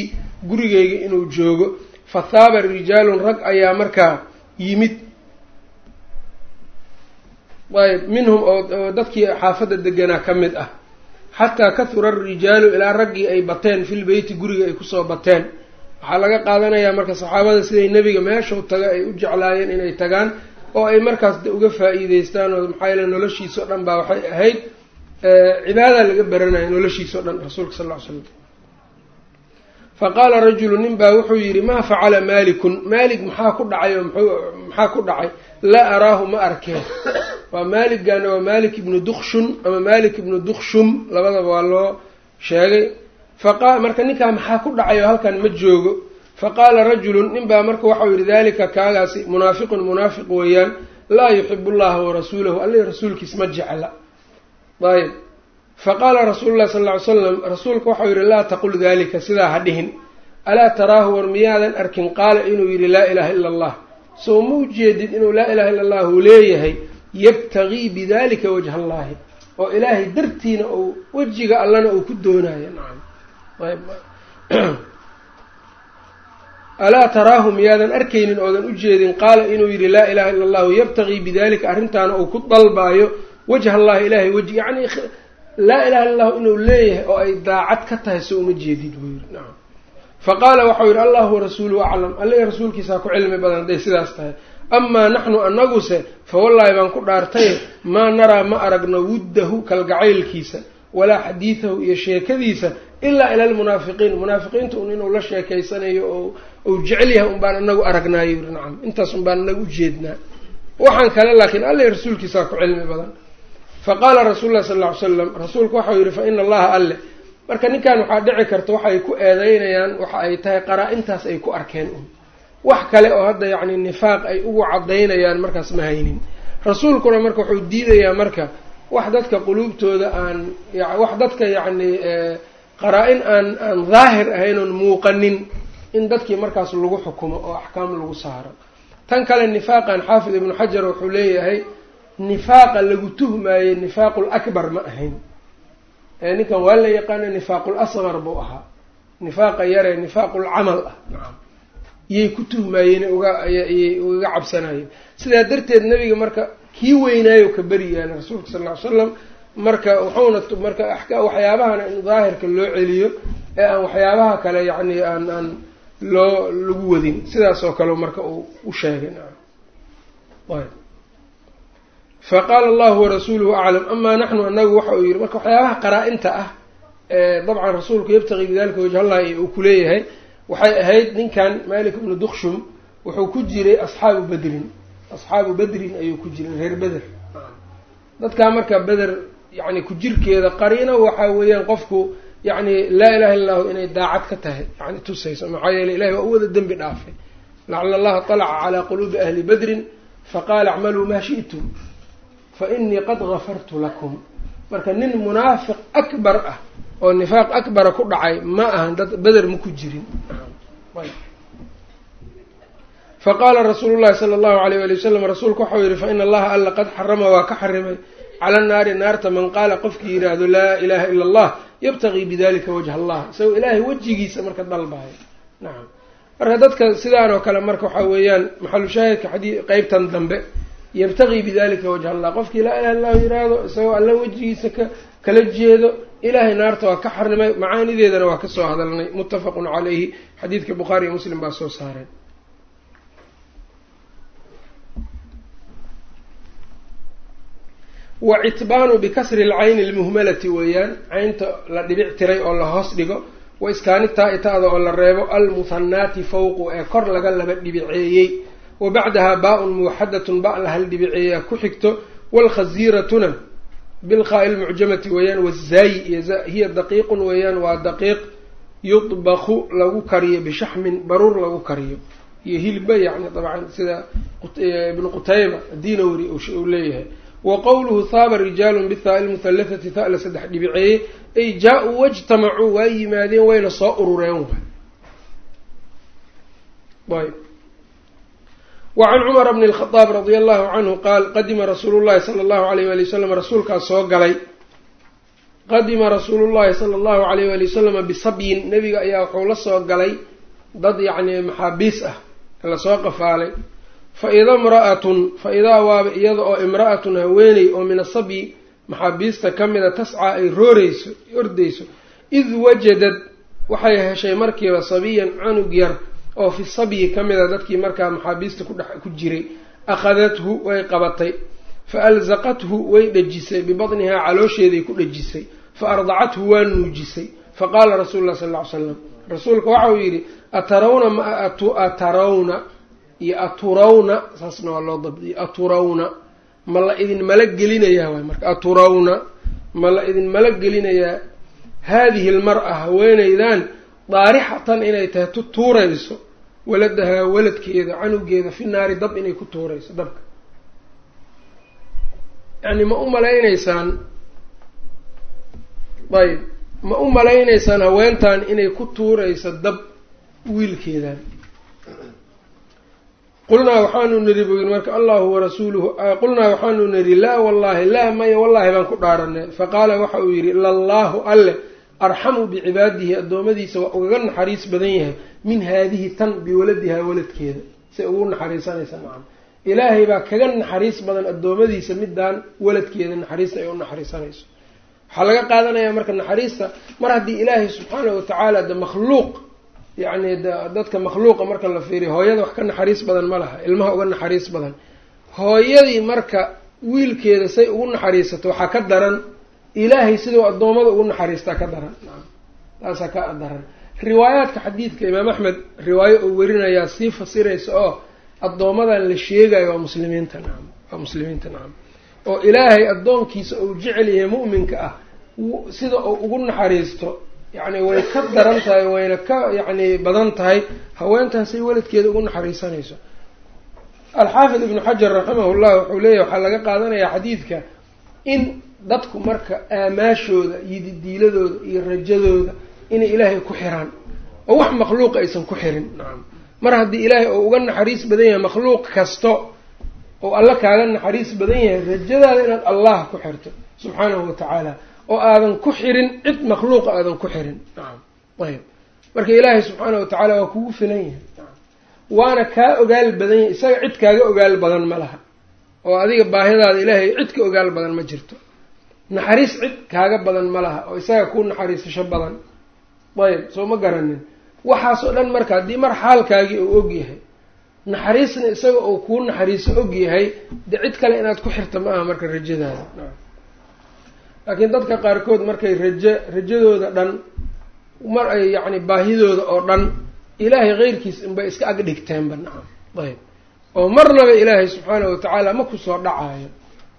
gurigeyga inuu joogo. Fa haaba rijaalun rag ayaa markaa yimid ayb minhum oo dadkii xaafadda deganaa ka mid ah. Xataa kahura arijaalu ilaa raggii ay bateen fil beyti guriga ay ku soo bateen. Waxaa laga qaadanayaa marka saxaabada siday nebiga meeshuu taga ay u jeclaayeen inay tagaan oo ay markaas uga faa-iideystaan oo maxaa yeele noloshiisao dhan baa waxay ahayd cibaada laga baranaya noloshiisao dhan rasuulka sal ly slam fa qaala rajulu nin baa wuxuu yidhi maa facala maalikun? Maalik maxaa ku dhacay? Oo maxaa ku dhacay laa araahu ma arkeen waa maaligana waa malik ibnu dukshun ama malik ibnu dukshum labadaba waa loo sheegay. Faqa marka ninkaa maxaa ku dhacay halkan ma joogo. Faqaala rajulun nin baa marka waxau yihi dalika kaagaasi munaafiqun munaafiq weeyaan laa yuxibu llaha warasuulahu alla rasuulkiis ma jecla. Ayb faqaala rasuulu llahi sal ly slam rasuulka waxau yihi laa taqul dalika sidaa ha dhihin. Alaa taraahu war miyaadan arkin? Qaala inuu yihi laa ilaha ila allah soo ma ujeedid inuu laa ilaha illa allahu leeyahay yabtagii bidalika wajha allahi oo ilaahay dartiina uu wejiga allana uu ku doonayo nacam alaa taraahu miyaadan arkaynin oodan ujeedin qaala inuu yihi laa ilaha illa allahu yabtagii bidalika arrintaana uu ku dalbaayo wajha allahi ilahay weji yacni laa ilaha illa allahu inuu leeyahay oo ay daacad ka tahay so uma jeedid buu yihi nacam faqaala waxau yihi allahu warasuuluhu aclam alliga rasuulkiisaa ku cilmi badan hadday sidaas tahay. Amaa naxnu anaguse fa wallaahi baan ku dhaartay maa naraa ma aragno wuddahu kalgacaylkiisa walaa xadiidahu iyo sheekadiisa ilaa ila almunaafiqiin. Munaafiqiinta un inuu la sheekaysanayo oo uu jecel yahay un baan anagu aragnaayo. Yiri nacam intaas un baan anagu ujeednaa waxaan kale laakiin alla rasuulkiisaa ku cilmi badan. Faqaala rasuulu llahi sal lla ly slam rasuulku waxau yihi fa ina allaha alle marka ninkan waxaa dhici karta waxay ku eedeynayaan waxa ay tahay qaraa-intaas ay ku arkeen. Un wax kale oo hadda yacni nifaaq ay ugu cadaynayaan markaas ma haynin. Rasuulkuna marka wuxuu diidayaa marka wax dadka quluubtooda aan wax dadka yacni qaraa-in aan aan daahir ahayn oon muuqanin in dadkii markaas lagu xukumo oo axkaam lagu saaro. Tan kale nifaaqan xaafid ibnu xajar wuxuu leeyahay nifaaqa lagu tuhmaayey nifaaqul akbar ma ahayn ninkan waa la yaqaana nifaaqul asqar buu ahaa. Nifaaqa yare nifaaqul camal ah. Nacam iyay ku tuhmaayeen uga iyay ugaga cabsanayeen. Sidaa darteed nebiga marka kii weynaayo ka beri yaalla rasuulka sal ll ly slam marka wuxuuna marka waxyaabahana in daahirka loo celiyo ee aan waxyaabaha kale yacni aan aan loo lagu wadin. Sidaas oo kale marka uu u sheegay. Nacam ayb faqaala allahu warasuuluhu aclam amaa naxnu anagu waxa uu yihi marka waxyaabaha qaraa-inta ah dabcan rasuulku yabtaqii bidalika wajhallahi uu kuleeyahay waxay ahayd ninkan malik ibnu dukshum wuxuu ku jiray asxaabu bedrin asxaabu bedrin ayuu ku jiray reer beder dadkaa marka beder yani ku-jirkeeda qariino waxa weeyaan qofku yani laa ilaha illa llahu inay daacad ka tahay yani tusayso maxaa yeele ilahi waa u wada dembi dhaafay. Lacala allaha talaca calaa quluubi ahli bedrin faqaala acmaluu maa shi'tum fa inii qad gafartu lakum marka nin munaafiq akbar ah oo nifaaq akbara ku dhacay ma ahan dad beder ma ku jirin faqaala rasuulu llahi sala allahu alayh wali wasalam rasuulku waxau yihi faina allaha alla qad xarama waa ka xarimay cala naari naarta man qaala qofkii yidhaahdo laa ilaha ila allah yabtagii bidalika wajha allah isagoo ilaahay wejigiisa marka dalbayo nacam marka dadka sidaan oo kale marka waxaa weeyaan maxalu shaahidka xadii qeybtan dambe yabtagii bidalika wajha allah. Qofkii laa ilaha illahu yidhaahdo isagoo alla wejigiisa ka kala jeedo ilaahay naarta waa ka xarimay macaanideedana waa ka soo hadalnay. Muttafaqun calayhi. Xadiidka bukhaari iyo muslim baa soo saareen. Wa citbaanu bikasri lcayni lmuhmalati weeyaan. Caynta la dhibic tiray oo la hoos dhigo wa iskaanitaa itaada oo la reebo almuhanaati fawqu ee kor laga laba dhibiceeyey wa bacdaha baa-un muwaxadatun ba la hal dhibiceeyaa ku xigto waalkhaziiratuna bilqaa lmucjamati weeyaan wazaayi iyo hiya daqiiqun weeyaan waa daqiiq yudbaku lagu kariyo bishaxmin baruur lagu kariyo iyo hilba yani dabcan sida ibnu qutayba dinawri uu leeyahay wa qowluhu haaba rijaalun bithaa lmuhallathati tha la saddex dhibiceeyey ay jaa-uu wajtamacuu waa yimaadeen wayna soo urureen ayb wacan cumara bni lkhadaab radia allahu canhu qaal qadima rasuulu llahi sala allahu alayh wali wasalam rasuulkaas soo galay qadima rasuulu llahi sala allahu alayh wali wasalama bisabyin nebiga ayaa wuxuu la soo galay dad yacni maxaabiis ah la soo qafaalay. Fa ida imra'atun fa idaa waaba iyada oo imra'atun haweeney oo min asabyi maxaabiista ka mida tascaa ay rooreyso ordeyso id wajadad waxay heshay markiiba sabiyan canug yar oo fi sabyi ka mida dadkii markaa maxaabiista ku jiray akhadathu way qabatay fa alsaqathu way dhejisay bibatnihaa caloosheeday ku dhejisay fa ardacathu waa nuujisay faqaala rasuulu lah sal ly slam rasuulka waxa uu yidhi atarawna ma atarawna iyo aturawna saasna waa loo dabdiyay aturawna mala gelinayaa waay marka aturawna ma mala gelinayaa haadihi almar-a daarixatan inay tahay tu tuurayso waladahaa waladkeeda canugeeda fi naari dab inay ku tuurayso dabka. Yacni ma u malaynaysaan ayb ma u malaynaysaan haweentan inay ku tuurayso dab wiilkeedan qulnaa waxaanu niri buu yidhi marka allahu warasuuluhu qulnaa waxaanu nidhi laa wallahi laa maya wallahi baan ku dhaaranay faqaala waxa uu yidhi lallaahu alle arxamu bicibaadihi addoommadiisa waa ugaga naxariis badan yahay min haadihi tan biwaladihaa waladkeeda. Say ugu naxariisanaysa macana ilaahay baa kaga naxariis badan addoommadiisa midaan waladkeeda naxariista ay u naxariisanayso. Waxaa laga qaadanayaa marka naxariista mar haddii ilaahay subxaanahu watacaala de makhluuq yacni dadka makhluuqa marka la fiiriyo hooyada wax ka naxariis badan ma laha ilmaha uga naxariis badan. Hooyadii marka wiilkeeda say ugu naxariisato waxaa ka daran ilaahay siduu addoommada ugu naxariistaa ka daran. Taasaa ka daran. Riwaayaadka xadiidka imaam axmed riwaayo uu werinayaa sii fasiraysa oo addoommadan la sheegayo waa muslimiinta. Nacam waa muslimiinta nacam oo ilaahay addoonkiisa uu jecel yahay mu'minka ah sida uu ugu naxariisto yacni way ka daran tahay wayna ka yacni badan tahay haweentaasay waladkeeda ugu naxariisanayso. Alxaafid ibnu xajar raximahullah wuxuu leeyahy waxaa laga qaadanayaa xadiidka in dadku marka aamaashooda iyo didiiladooda iyo rajadooda inay ilaahay ku xiraan. Oo wax makhluuqa aysan ku xirin. Nacam mar haddii ilaahay oo uga naxariis badan yahay makhluuq kasto oo alla kaaga naxariis badan yahay rajadaada inaad allah ku xirto subxaanahu watacaala oo aadan ku xirin cid makhluuqa aadan ku xirin. Nacam ayb marka ilaahay subxaanahu watacaala waa kugu filan yahay. Waana kaa ogaal badan yahay isaga cid kaaga ogaal badan ma laha. Oo adiga baahidaada ilaahay cid ka ogaal badan ma jirto naxariis cid kaaga badan ma laha oo isaga kuu naxariisasho badan. Ayb soo ma garanin. Waxaas oo dhan marka haddii mar xaalkaagii uu og yahay naxariisna isaga uu kuu naxariiso og yahay de cid kale inaad ku xirta ma aha marka rajadaada laakiin dadka qaarkood markay rajo rajadooda dhan mar ay yacni baahidooda oo dhan ilaahay keyrkiis inbay iska ag dhigteenba nacam ayb oo marnaba ilaahay subxaanahu watacaala ma ku soo dhacaayo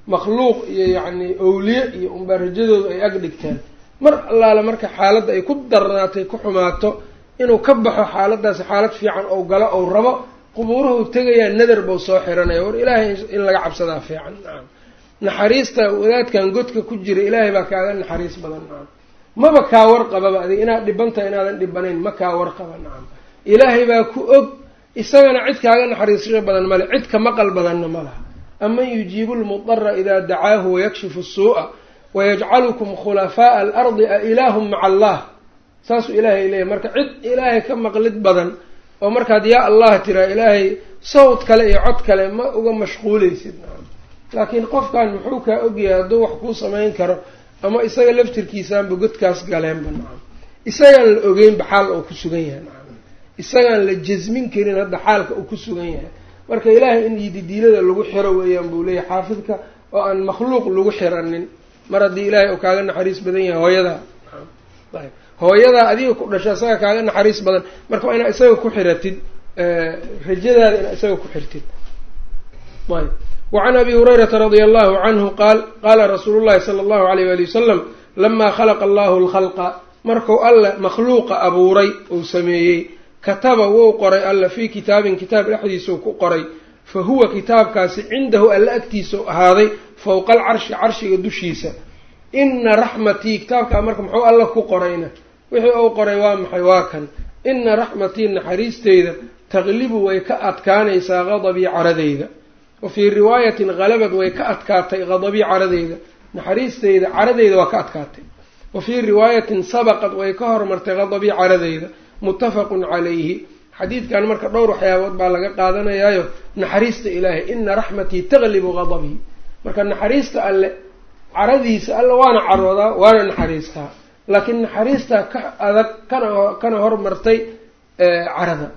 makhluuq iyo yacni owliye iyo unbaa rajadooda ay ag dhigteen mar allaale marka xaaladda ay ku darnaatay ku xumaato inuu ka baxo xaaladaasi xaalad fiican ou galo ou rabo qubuuruhu tegayaa nadar bau soo xiranaya war ilaahay in laga cabsadaa fiican. Nacam naxariista wadaadkan godka ku jira ilaahay baa kaaga naxariis badan. Nacam maba kaa warqababa adig inaad dhibantahay inaadan dhibanayn ma kaa warqaba nacam ilaahay baa ku og isagana cid kaaga naxariisasho badan male cid ka maqal badanna ma laha aman yujiibu lmudara idaa dacaahu wayakshifu suu'a wayajcalukum khulafaa'a alardi a ilaahum maca allah saasuu ilaahay leeyahy marka cid ilaahay ka maqlid badan oo markaad yaa allah tiraa ilaahay sawd kale iyo cod kale ma uga mashquuleysid laakiin qofkan muxuu kaa ogyahay hadduu wax kuu samayn karo ama isaga laftirkiisaanba godkaas galeenba nacam isagaan la ogeynba xaal uu ku sugan yahay nacam isagaan la jasmin karin hadda xaalka uu ku sugan yahay marka ilaahay in yididiilada lagu xiro weeyaan buu leeyahay xaafidka oo aan makhluuq lagu xiranin. Mar haddii ilaahay uu kaaga naxariis badan yahay hooyadaa hooyadaa adiga ku dhasho isaga kaaga naxariis badan. Marka waa inaad isaga ku xiratid rajadaada inaad isaga ku xirtid. Ayb. Wacan abi hurayrata radia allahu canhu qaal qaala rasuulu llahi sala allahu alayh wali wasalam lamaa khalaqa allahu lkhalqa marku alle makhluuqa abuuray uu sameeyey kataba wou qoray alla fii kitaabin kitaab dhexdiisau ku qoray fa huwa kitaabkaasi cindahu alla agtiisau ahaaday fowqa alcarshi carshiga dushiisa. Ina raxmatii kitaabkaa marka muxuu alla ku qorayna? Wixii uu qoray waa maxay? Waa kan. Ina raxmatii naxariisteyda taqlibu way ka adkaanaysaa qadabii caradeyda. Wa fii riwaayatin halabad way ka adkaatay qadabii caradeyda. Naxariisteyda caradeyda waa ka adkaatay. Wa fii riwaayatin sabaqad way ka hormartay qadabii caradeyda muttafaqun calayhi. Xadiidkan marka dhowr waxyaabood baa laga qaadanayaayo naxariista ilaahay ina raxmatii taqlibu qadabii marka naxariista alle caradiisa alle waana caroodaa waana naxariistaa. Laakiin naxariistaa ka adag kana kana hormartay carada.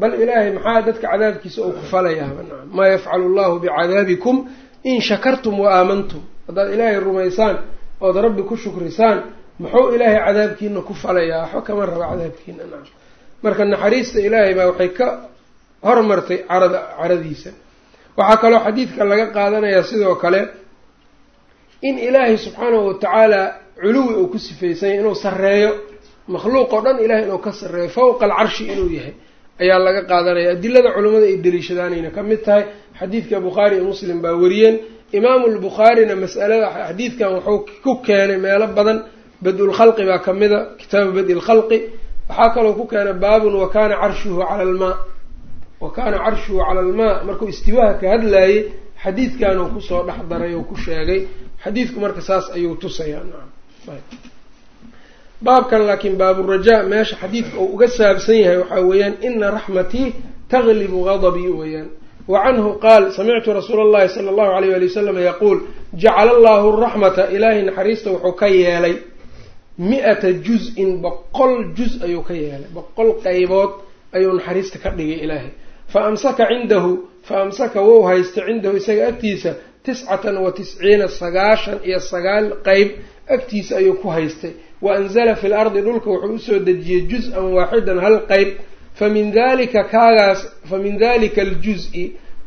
Bal ilaahay maxaa dadka cadaabkiisa uu ku falayaaba nacam maa yafcalu llahu bicadaabikum in shakartum wa aamantum. Haddaad ilaahay rumaysaan ood rabbi ku shukrisaan muxuu ilaahay cadaabkiina ku falayaa? Waxba kama raba cadaabkiina nacam marka naxariista ilaahay baa waxay ka hormartay carada caradiisa. Waxaa kaloo xadiidka laga qaadanayaa sidoo kale in ilaahay subxaanahu watacaala culuwi uu ku sifeysanya inuu sarreeyo. Makhluuq oo dhan ilahay inuu ka sarreeyo. Fowqa alcarshi inuu yahay ayaa laga qaadanaya. Adilada culimmada ay deliishadaanayna ka mid tahay. Xadiidka bukhaari iyo muslim baa wariyeen. Imaamu lbukhaarina mas'alada xadiidkan wuxuu ku keenay meelo badan bad-ulkhalqi baa ka mida kitaabu badi lkhalqi waxaa kaloo ku keenay baabun wa kaana carshuhu cala almaa. Wa kaana carshuhu cala almaa. Markuu istiwaaha ka hadlaayey xadiidkanuu ku soo dhex daray oo ku sheegay. Xadiidku marka saas ayuu tusayaa baabkan laakiin baaburajaa meesha xadiidka uu uga saabsan yahay waxaa weeyaan ina raxmatii taglibu gadabii weeyaan. Wa canhu qaal samictu rasuula allahi sala allahu alayh ali wasalam yaquul jacala allahu raxmata ilaahay naxariista wuxuu ka yeelay mi-ata juz-in boqol juz ayuu ka yeelay. Boqol qaybood ayuu naxariista ka dhigay ilaahay. Fa amsaka cindahu fa amsaka wou haysta cindahu isaga agtiisa tiscatan wa tisciina sagaashan iyo sagaal qeyb agtiisa ayuu ku haystay. Wa anzala fi lardi dhulka wuxuu u soo dejiyey juz-an waaxidan hal qeyb fa min dalika kaagaas fa min dalika aljuz-i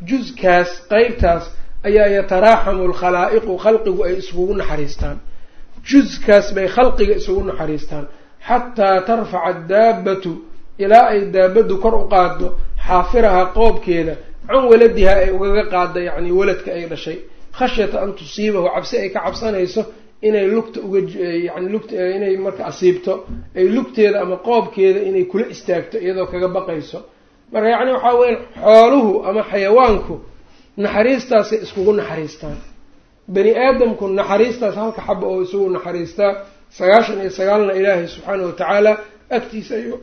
juz-kaas qeybtaas ayaa yataraaxamu alkhalaa'iqu khalqigu ay isugu naxariistaan juz-kaas bay khalqiga isugu naxariistaan. Xataa tarfaca adaabbatu ilaa ay daabaddu kor u qaaddo xaafiraha qoobkeeda can waladihaa ay ugaga qaadda yacni waladka ay dhashay. Khashyata an tusiibahu cabsi ay ka cabsanayso inay lugta uga yani lugta inay marka asiibto ay lugteeda ama qoobkeeda inay kula istaagto iyadoo kaga baqayso. Marka yacni waxaa weya xooluhu ama xayawaanku naxariistaasay iskugu naxariistaan bani aadamku naxariistaas halka xaba oo isugu naxariistaa sagaashan iyo sagaalna ilaahay subxaanahu watacaala agtiisa ayuu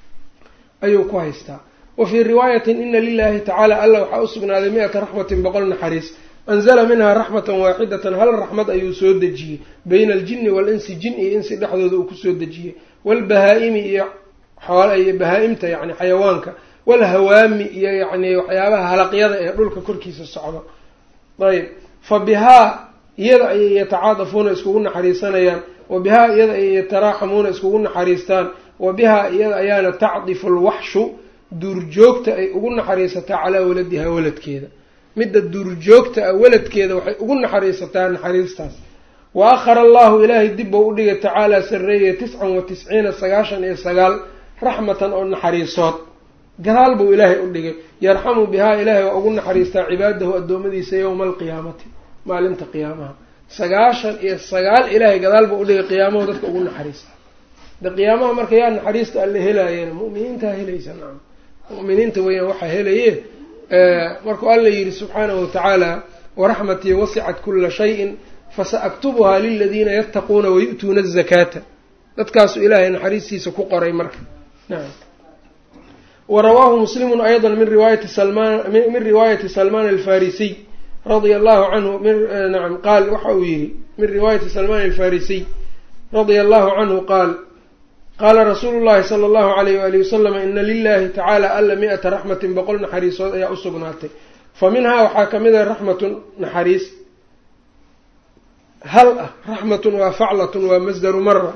ayuu ku haystaa. Wa fii riwaayatin ina lilahi tacaala alla waxaa usugnaaday mi-ata raxmatin boqol naxariis. Anzala minhaa raxmatan waaxidatan hal raxmad ayuu soo dejiyey. Bayna aljini waalinsi jin iyo insi dhexdooda uu ku soo dejiyey. Waalbahaa-imi iyo bahaa-imta yani xayawaanka. Waalhawaami iyo yacni waxyaabaha halaqyada ee dhulka korkiisa socdo ayb fa bihaa iyada ayay yatacaadafuuna iskugu naxariisanayaan wa bihaa iyada ayay yataraaxamuuna iskugu naxariistaan wa bihaa iyada ayaana tacdifu lwaxshu duurjoogta ay ugu naxariisataa calaa waladihaa waladkeeda. Midda duurjoogta ah waladkeeda waxay ugu naxariisataa naxariistaas. Wa akhara allahu ilaahay dib buu udhigay tacaalaa sarreeye tiscan wa tisciina sagaashan iyo sagaal raxmatan oo naxariisood. Gadaal buu ilaahay u dhigay. Yarxamu bihaa ilaahay waa ugu naxariistaa cibaadahu addoommadiisa yowma alqiyaamati maalinta qiyaamaha. Sagaashan iyo sagaal ilaahay gadaal buu udhigay qiyaamahu dadka ugu naxariista de qiyaamaha marka yaa naxariista alla helaayeen mu'miniintaa helaysa nacam mu'miniinta weeyaan waxaa helaye markuu alla yidhi subxaanahu watacaala waraxmatii wasicat kula shayin fasaaktubuhaa liladiina yattaquuna wayu'tuuna azakaata dadkaasuu ilaahay naxariistiisa ku qoray marka. Nacam warawaahu muslimu ayضa min riwaayati salmaan min riwaayati salmaan alfarisiy radia allahu canhu nacam qaal waxa uu yihi min riwaayati salmaan alfarisiy radia allahu canhu qaal qaala rasuulu llahi sala allahu alayh waali wasalama ina lilahi tacaala alla mi-ata raxmatin boqol naxariisood ayaa u sugnaatay. Fa minhaa waxaa ka mid a raxmatun naxariis hal ah raxmatun waa faclatun waa masdaru mara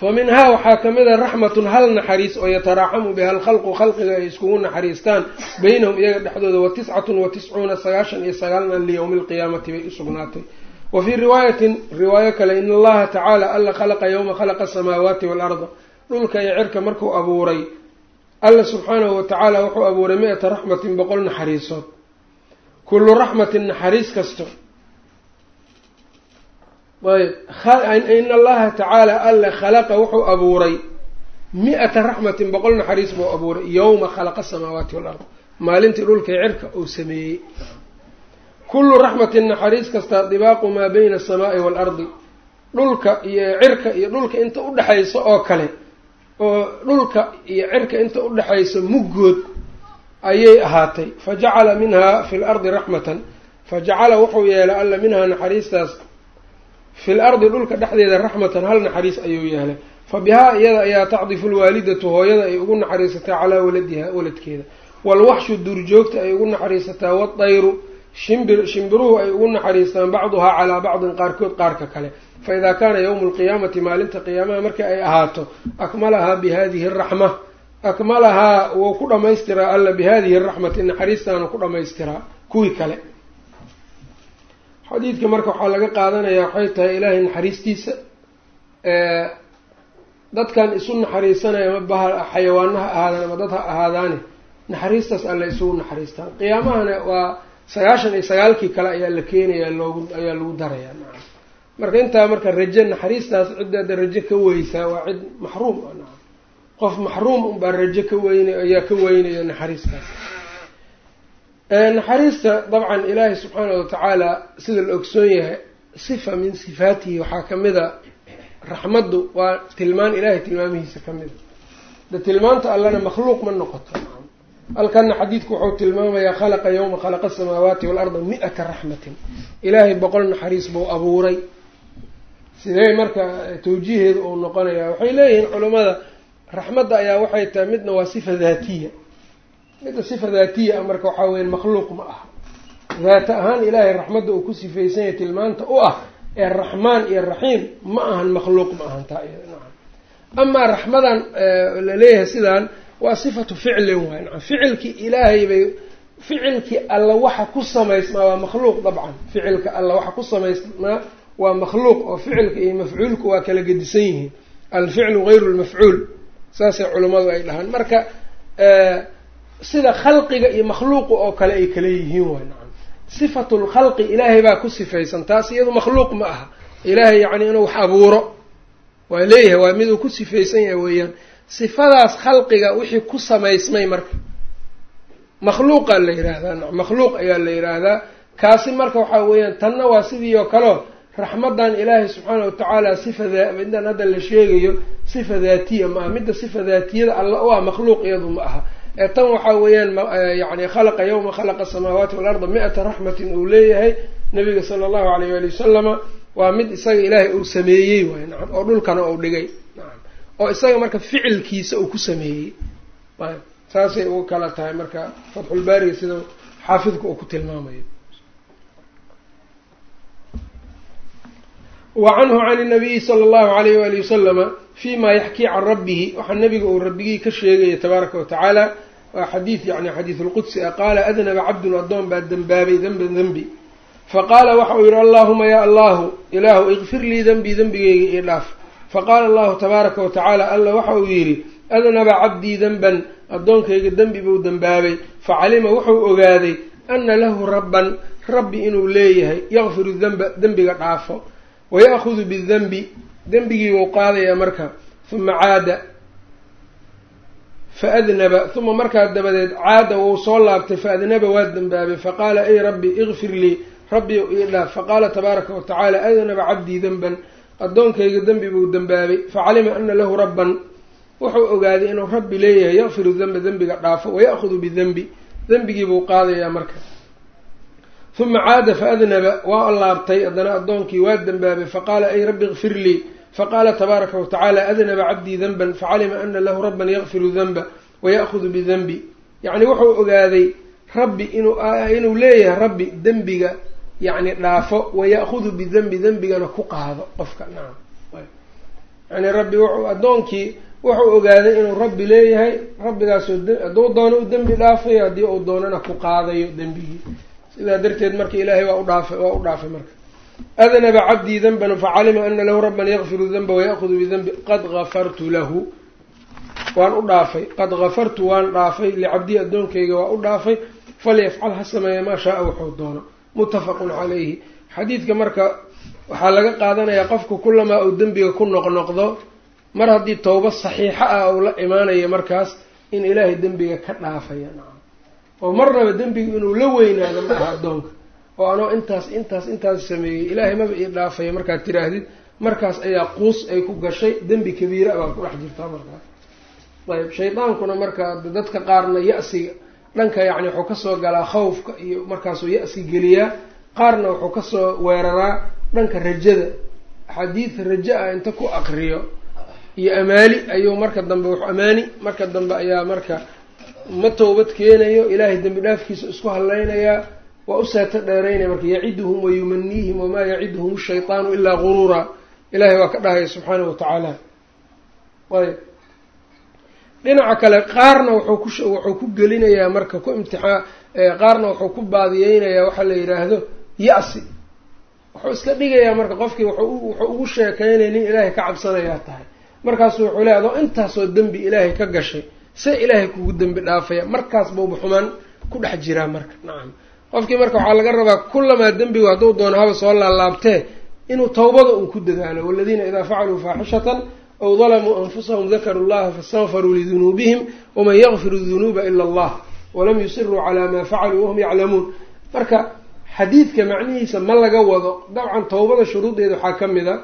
fa waxaa ka mid a raxmatun hal naxariis oo yataraaxamu biha alkhalqu khalqiga ay iskugu naxariistaan beynahum iyaga dhexdooda wa tiscatun wa tiscuuna sagaashan iyo sagaalna liyowmi alqiyaamati bay usugnaatay wa fii riwaayatin riwaayo kale in allaha tacaala alla khalaqa yowma khalaqa asamaawaati waalarda dhulka iyo cirka markuu abuuray alla subxaanahu watacaala wuxuu abuuray mi-ata raxmatin boqol naxariisood kullu raxmatin naxariis kasto ayb in allaha tacaala alla khalaqa wuxuu abuuray mi-ata raxmatin boqol naxariis buu abuuray yowma khalaqa asamaawaati walard maalintii dhulka iyo cirka uu sameeyey. Kullu raxmatin naxariis kastaa dibaaqu maa bayna asamaa'i waalardi dhulka iyo cirka iyo dhulka inta udhexaysa oo kale oo dhulka iyo cirka inta udhexaysa muggood ayay ahaatay. Fa jacala minhaa fi lardi raxmatan fa jacala wuxuu yeelay alla minhaa naxariistaas fi lardi dhulka dhexdeeda raxmatan hal naxariis ayuu yeelay fa bihaa iyada ayaa tacdifu lwaalidatu hooyada ay ugu naxariisataa calaa waladiha waladkeeda waalwaxshu duurjoogta ay ugu naxariisataa waadayru shimbir shimbiruhu ay ugu naxariistaan bacduhaa calaa bacdin qaarkood qaarka kale fa idaa kaana yowmu lqiyaamati maalinta qiyaamaha marka ay ahaato akmalahaa bi hadihi araxma akmalahaa wuu ku dhamaystiraa alla bi hadihi araxmati naxariistaanu ku dhamaystiraa kuwii kale xadiidka marka waxaa laga qaadanayaa waxay tahay ilaahay naxariistiisa dadkan isu naxariisanaya ma baha xayawaana ha ahaadaan ama dad ha ahaadaane naxariistaas alle isugu naxariistaan. Qiyaamahana waa sagaashan iyo sagaalkii kale ayaa la keenayaa loogu ayaa lagu darayaa. Nacam marka intaa marka raje naxariistaas ciddaada raje ka weysaa waa cid maxruum ah nacam qof maxruum unbaa raje ka weyn ayaa ka weynaya naxariistaas naxariista dabcan ilaahay subxaanahu watacaala sida la ogsoon yahay sifa min sifaatihi waxaa ka mid a raxmaddu waa tilmaan ilaahay tilmaamihiisa ka mid a. De tilmaanta allana makhluuq ma noqoto. Halkana xadiidku wuxuu tilmaamayaa khalaqa yowma khalaqa asamaawaati waalarda mi-ata raxmatin. Ilaahay boqol naxariis buu abuuray. Sidee marka tawjiiheedu uu noqonaya waxay leeyihiin culammada raxmadda ayaa waxay tahay midna waa sifa daatiya midda sifa daatiya a marka waxaa weya makhluuq ma aha. Daata ahaan ilaahay raxmadda uu ku sifaysan yahay tilmaanta u ah ee raxmaan iyo raxiim ma ahan makhluuq ma ahan taa amaa raxmadan la leeyahay sidaan waa sifatu ficlin waay nacam ficilkii ilaahay bay ficilkii alla waxa ku samaysmaa waa makhluuq dabcan. Ficilka alla waxa ku samaysmaa waa makhluuq oo ficilka iyo mafcuulku waa kala gedisan yihiin. Alficlu gayru lmafcuul saasay culammadu ay dhahaan. Marka sida khalqiga iyo makhluuqa oo kale ay kala yihiin waay nacam. Sifatu lkhalqi ilaahay baa ku sifaysan taas iyadu makhluuq ma aha. Ilaahay yacni inuu wax abuuro waa leeyahay waa miduu ku sifaysan yahay weeyaan. Sifadaas khalqiga wixii ku samaysmay marka makhluuqaa la yihahdaa na makhluuq ayaa la yidhaahdaa kaasi marka waxaa weeyaan tanna waa sidii oo kaleo raxmadan ilaahay subxaana watacaala sifa middan hadda la sheegayo sifa daatiya ma aha. Midda sifa daatiyada alla u ah makhluuq iyadu ma aha ee tan waxaa weeyaan yani khalaqa yawma khalaqa asamaawaati waalarda mi-ata raxmatin uu leeyahay. Nabiga sala allahu alayh waali wasalama waa mid isaga ilaahay uu sameeyey waay nacam oo dhulkana uu dhigay nacam. Oo isaga marka ficilkiisa uu ku sameeyey. Saasay uga kala tahay marka fatxulbaariga sida xaafidka uu ku tilmaamayo wa canhu can inabiyi sala allahu alayh waali wasalama fi ma yaxkii can rabbihi waxaa nabiga uu rabbigii ka sheegaya tabaaraka watacaala waa xadiid yani xadiid lqudsi a qaala adnaba cabdun addoon baa dembaabay denban denbi faqaala waxa uu yihi allahuma yaa allahu ilaahu ikfir lii denbii dembigeyga ii dhaaf. Faqaala allahu tabaaraka watacaala alla waxa uu yidhi adnaba cabdii denban addoonkayga dembi buu dembaabay facalima wuxuu ogaaday ana lahu rabban rabbi inuu leeyahay yakfiru denba dembiga dhaafo waya'hudu bidenbi dembigii buu qaadayaa marka. uma caada faadnaba uma markaa dabadeed caada wuu soo laabtay. faadnaba waa dembaabay faqaala ey rabbi ikfir lii rabbi ii dhaaf. faqaala tabaaraka watacaala adnaba cabdii denban addoonkayga dembi buu dembaabay facalima ana lahu rabban wuxuu ogaaday inuu rabbi leeyahay yakfiru denba dembiga dhaafo. waya'hudu bidenbi dembigii buu qaadayaa marka uma caada faadnaba waa laabtay haddana addoonkii waa dembaabay faqaala ay rabbi ikfir lii faqaala tabaaraka watacaala adnaba cabdii denban facalima ana lahu rabban yakfiru denba waya'hudu bidenbi yacni wuxuu ogaaday rabbi inuu leeyahay rabbi dembiga yacni dhaafo waya'hudu bidenbi dembigana ku qaado qofka nacam yani rabbi wuxuu addoonkii wuxuu ogaaday inuu rabbi leeyahay rabbigaasoo hadduu doono u dembi dhaafayo haddii uu doonana ku qaadayo dembigii sidaa darteed marka ilaahay waa udhaafay waa u dhaafay marka. Adnaba cabdii denban facalima ana lahu rabban yakfiru denba waya'hudu bidenbi qad gafartu lahu. Waan u dhaafay qad gafartu waan dhaafay licabdii addoonkayga waa u dhaafay falyafcal ha sameeya maa shaaa wuxuu doono. Muttafaqun calayhi. Xadiidka marka waxaa laga qaadanayaa qofku kulamaa uu dembiga ku noqnoqdo mar haddii towba saxiixa ah uu la imaanayo markaas in ilaahay dembiga ka dhaafaya oo marnaba dembigu inuu la weynaado ma aha addoonka. oo anoo intaas intaas intaas sameeyey. Ilaahay maba ii dhaafaya markaad tiraahdid markaas ayaa quus ay ku gashay. Dembi kabiira baa ku dhex jirtaa markaas ayb shaydaankuna markaa dadka qaarna ya-siga. Dhanka yacni wuxuu ka soo galaa khawfka iyo markaasuu ya-si geliyaa. Qaarna wuxuu ka soo weeraraa dhanka rajada. Axaadiida raja ah inta ku aqriyo iyo amaali ayuu marka dambe amaani. Marka dambe ayaa marka ma towbad keenayo ilaahay dembi dhaafkiisa isku hadlaynayaa waa u saato dheeraynaya marka yaciduhum wayumaniihim wamaa yaciduhum shaytaanu ilaa guruura ilahay waa ka dhahaya subxaanahu watacaala ayb dhinaca kale qaarna wuxuu ku wuxuu ku gelinayaa marka ku imtixaan qaarna wuxuu ku baadiyeynayaa waxaa la yidhaahdo ya-si. Wuxuu iska dhigayaa marka qofkii wuxuu ugu sheekeynaya nin ilaahay ka cabsanayaa tahay. Markaasu wuxuu leey adoo intaasoo dembi ilaahay ka gashay see ilaahay kugu dembi dhaafaya. Markaas bauba xumaan ku dhex jiraa marka. Nacam qofkii marka waxaa laga rabaa kullamaa dembigu hadduu doono haba soo laalaabtee inuu tawbada uun ku dadaalo. Waladiina idaa facaluu faaxishatan aw dalamuu anfusahum dakaruu llaha faاstakfaruu lidunuubihim waman yakfiru dunuuba ila allah walam yusiruu calaa maa facaluu wahum yaclamuun. Marka xadiidka macnihiisa ma laga wado. Dabcan tawbada shuruudeeda waxaa ka mid a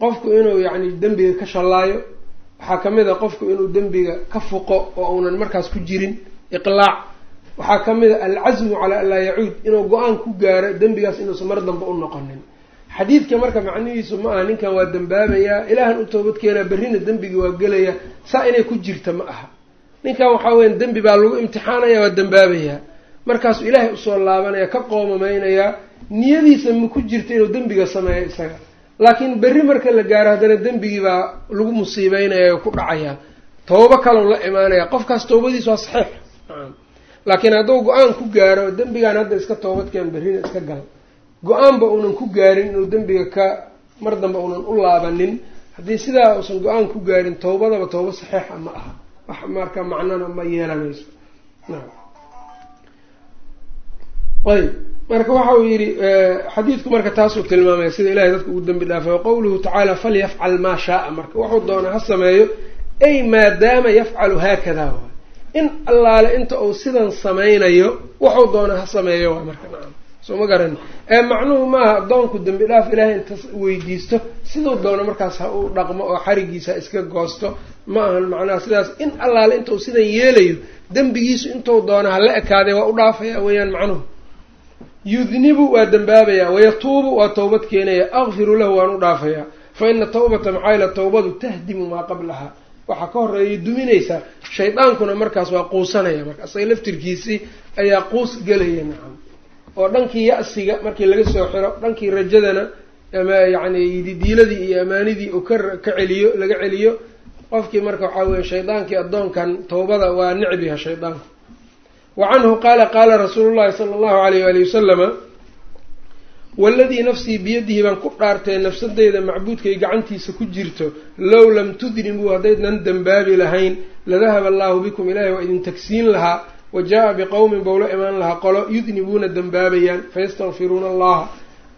qofku inuu yacni dembiga ka shallaayo waxaa ka mid a qofku inuu dembiga ka fuqo oo uunan markaas ku jirin iqlaac. Waxaa ka mid a alcasmu calaa an laa yacuud inuu go'aan ku gaaro dembigaas inuusan mar dambe u noqonin. Xadiidka marka macnihiisu ma aha ninkan waa dembaabayaa ilaahan u toobad keenaa berrina dembigii waa gelayaa saa inay ku jirta ma aha. Ninkan waxaa weya dembi baa lagu imtixaanaya waa dembaabayaa markaasuu ilaahay u soo laabanaya ka qoomameynayaa niyadiisa ma ku jirta inuu dembiga sameeyo isaga laakiin berri marka la gaaro haddana dembigii baa lagu musiibeynaya oo ku dhacayaa toobo kalow la imaanaya qofkaas toobadiis waa saxiix. Laakiin hadduu go'aan ku gaaro dembigaan hadda iska toobadkeen berrina iska gal. Go'aanba uunan ku gaarin inuu dembiga ka mar dambe uunan u laabanin. Haddii sidaa uusan go'aan ku gaarin tawbadaba tawbo saxiixa ma aha. Wax marka macnana ma yeelanayso. Ayb marka waxa uu yidhi xadiidku marka taasuu tilmaamaya sida ilahay dadka ugu dembi dhaafay waqawluhu tacaala falyafcal maa shaaa. Marka wuxuu doona ha sameeyo ay maadaama yafcalu haakada waay in allaale inta uu sidan samaynayo wuxuu doona ha sameeyo waay marka nacam soo ma garani ee macnuhu maaha addoonku dembi dhaaf ilaahay inta weydiisto siduu doono markaas ha uu dhaqmo oo xarigiisa ha iska goosto ma ahan macnaha sidaas. In allaale inta uu sidan yeelayo dembigiisu intuu doono ha la ekaaday waa u dhaafaya weeyaan macnuhu yudnibu waa dembaabayaa wayatuubu waa towbad keenaya akfiru lahu waan u dhaafayaa fa ina tawbata maxayla tawbadu tahdimu maa qablaha. Waxaa ka horeeyay duminaysaa shaydaankuna markaas waa quusanaya marka asaga laftirkiisii ayaa quus gelaya nacam. Oo dhankii ya-siga markii laga soo xiro dhankii rajadana ama yacni yididiiladii iyo amaanidii uu ka ka celiyo laga celiyo qofkii marka waxaa weeye shaydaankii addoonkan tawbada waa nicbiha shaydaanku wa canhu qaala qaala rasuulu llahi sala allahu alayh waali wasalama waladii nafsii biyadihi baan ku dhaartee nafsadeyda macbuudkay gacantiisa ku jirto low lam tudnibuu haddaydnan dembaabi lahayn ladahaba allaahu bikum ilaahay waa idin tagsiin lahaa wa jaa-a biqowmin bowla imaan lahaa qolo yudnibuuna dembaabayaan fayastakfiruuna allaha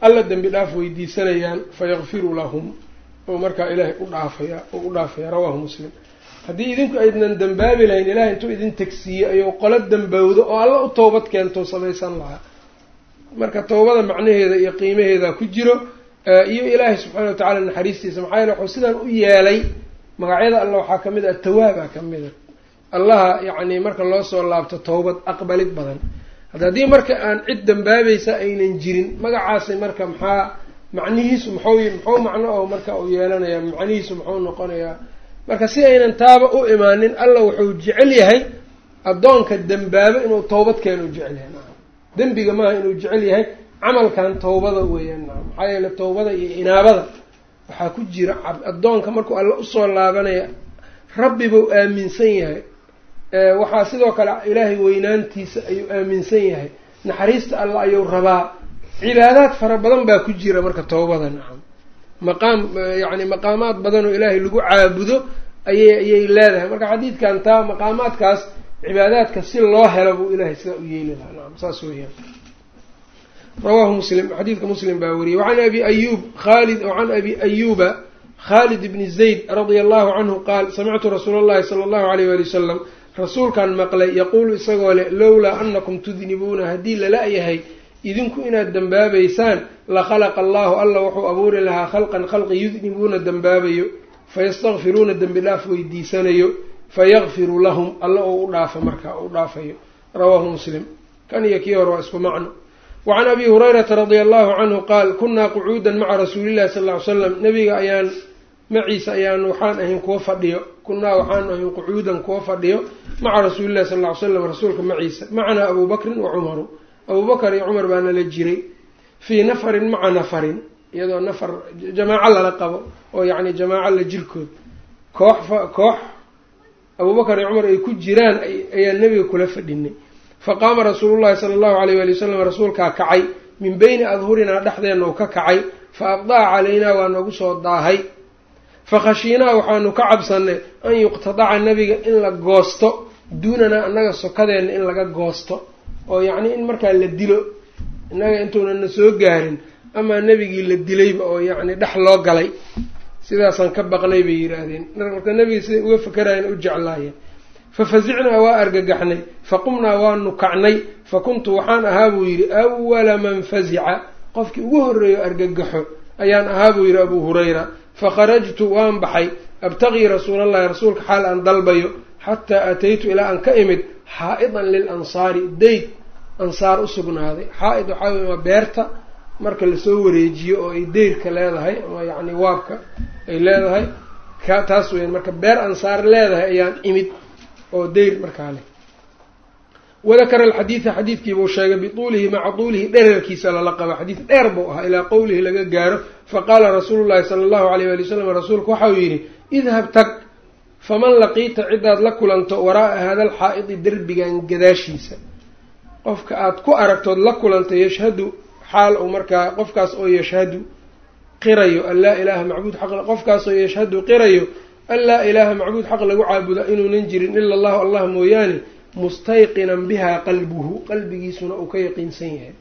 alla dembi dhaaf weydiisanayaan fayakfiruu lahum oo markaa ilaahay u dhaafaya oo u dhaafaya rawaahu muslim haddii idinku aydnan dembaabi lahayn ilahay intuu idin tagsiiyey ayuu qolo dembowdo oo alla u toobad keento samaysan lahaa. Marka tawbada macnaheeda iyo qiimaheeda ku jiro iyo ilaahay subxaana watacala naxariistiisa maxaa yeele wuxuu sidan u yeelay magacyada allah waxaa ka mid a tawaaba ka mida allaha yacni marka loo soo laabto tawbad aqbalid badan. Haddii marka aan cid dembaabaysa aynan jirin magacaasi marka maxaa macnihiisu muxuu muxuu macno oo marka uu yeelanayaa macnihiisu muxuu noqonayaa marka si aynan taaba u imaanin alla wuxuu jecel yahay addoonka dembaabo inuu tawbad keeno jecel yahay. Dembiga maaha inuu jecel yahay camalkan tawbada weeyaan. Maxaa yeele tawbada iyo inaabada waxaa ku jira addoonka markuu alle u soo laabanaya rabbi buu aaminsan yahay. Waxaa sidoo kale ilaahay weynaantiisa ayuu aaminsan yahay. Naxariista alla ayuu rabaa. Cibaadaad fara badan baa ku jira marka tawbada nacam maqaam yacni maqaamaad badan oo ilaahay lagu caabudo ayay ayay leedahay. Marka xadiidkan taa maqaamaadkaas cibaadaadka si loo helo buu ilaahay sidaa u yeeli lahaa nacam saas weeyaan. Rawaahu muslim xadiidka muslim baa wariyey. Wacan abi ayuub khalid wacan abi ayuuba khalid bni zayd radia allahu canhu qaal samictu rasuula allahi sala allahu alayh wali wasalam rasuulkan maqlay yaquulu isagoo leh lowlaa anakum tudnibuuna haddii lala-yahay idinku inaad dembaabaysaan la khalaqa allahu alla wuxuu abuuri lahaa khalqan khalqi yudnibuuna dembaabayo fayastakfiruuna dembi dhaaf weydiisanayo fayakfiru lahum alla oo u dhaafa markaa u dhaafayo. Rawaahu muslim. Kan iyo kii hore waa isku macno. Wacan abi hurayrata radia allahu canhu qaal kunaa qucuudan maca rasuulillahi sal ly slam nabiga ayaan maciisa ayaan waxaan ahayn kuwa fadhiyo. Kunaa waxaan ahayn qucuudan kuwa fadhiyo maca rasuulillahi sal ly slam rasuulka maciisa. Macanaa abuu bakrin wa cumaru abuu bakar iyo cumar baa nala jiray fii nafarin maca nafarin iyadoo nafar jamaaco lala qabo oo yacni jamaaco la jirkood. Koox koox abubakar iyo cumar ay ku jiraan ayaa nebiga kula fadhinay. Faqaama rasuulu llahi sala allahu alayh wali wasalam rasuulkaa kacay. Min beyni adhurinaa dhexdeenna u ka kacay. Fa abdaca calaynaa waa noogu soo daahay. Fakhashiinaa waxaanu ka cabsanay an yuqtadaca nabiga in la goosto duunanaa annaga sokadeenna in laga goosto oo yacni in markaa la dilo innaga intuunana soo gaarin amaa nebigii la dilayba oo yacni dhex loo galay sidaasaan ka baqnay bay yidhaahdeen. Marka nebiga siday uga fakarayan u jeclaayeen. Fafazicnaa waa argagaxnay faqumnaa waanu kacnay fa kuntu waxaan ahaa buu yidhi awala man fazica. Qofkii ugu horreeyo argagaxo ayaan ahaa buu yidhi abuu hurayra. Fakharajtu waan baxay abtaqii rasuulallahi rasuulka xaal aan dalbayo xataa ataytu ilaa aan ka imid xaa'idan lilansaari dayd ansaar u sugnaaday. Xaa-id waxaa wey waa beerta marka la soo wareejiyo oo ay deyrka leedahay ama yacni waabka ay leedahay. Ka taas weyan marka beer ansaar leedahay ayaan imid oo deyr markaa leh. Wadakara alxadiida xadiidkiibuu sheegay bituulihi maca tuulihi dherarkiisa lala qaba xadiid dheer buu ahaa ilaa qowlihi laga gaaro. Faqaala rasuulu llahi sala allahu alayh wali wasalam rasuulku waxau yidhi idhab tag faman laqiita cidaad la kulanto waraa'a hada alxaa'idi derbigan gadaashiisa. Qofka aada ku aragtood la kulanta yashhadu xaal uu markaa qofkaas oo yashhadu qirayo an laa ilaaha macbuud xaq qofkaas oo yashhadu qirayo an laa ilaaha macbuud xaq lagu caabuda inuunan jirin ila allahu allah mooyaane mustayqinan bihaa qalbuhu qalbigiisuna uu ka yaqiinsan yahay.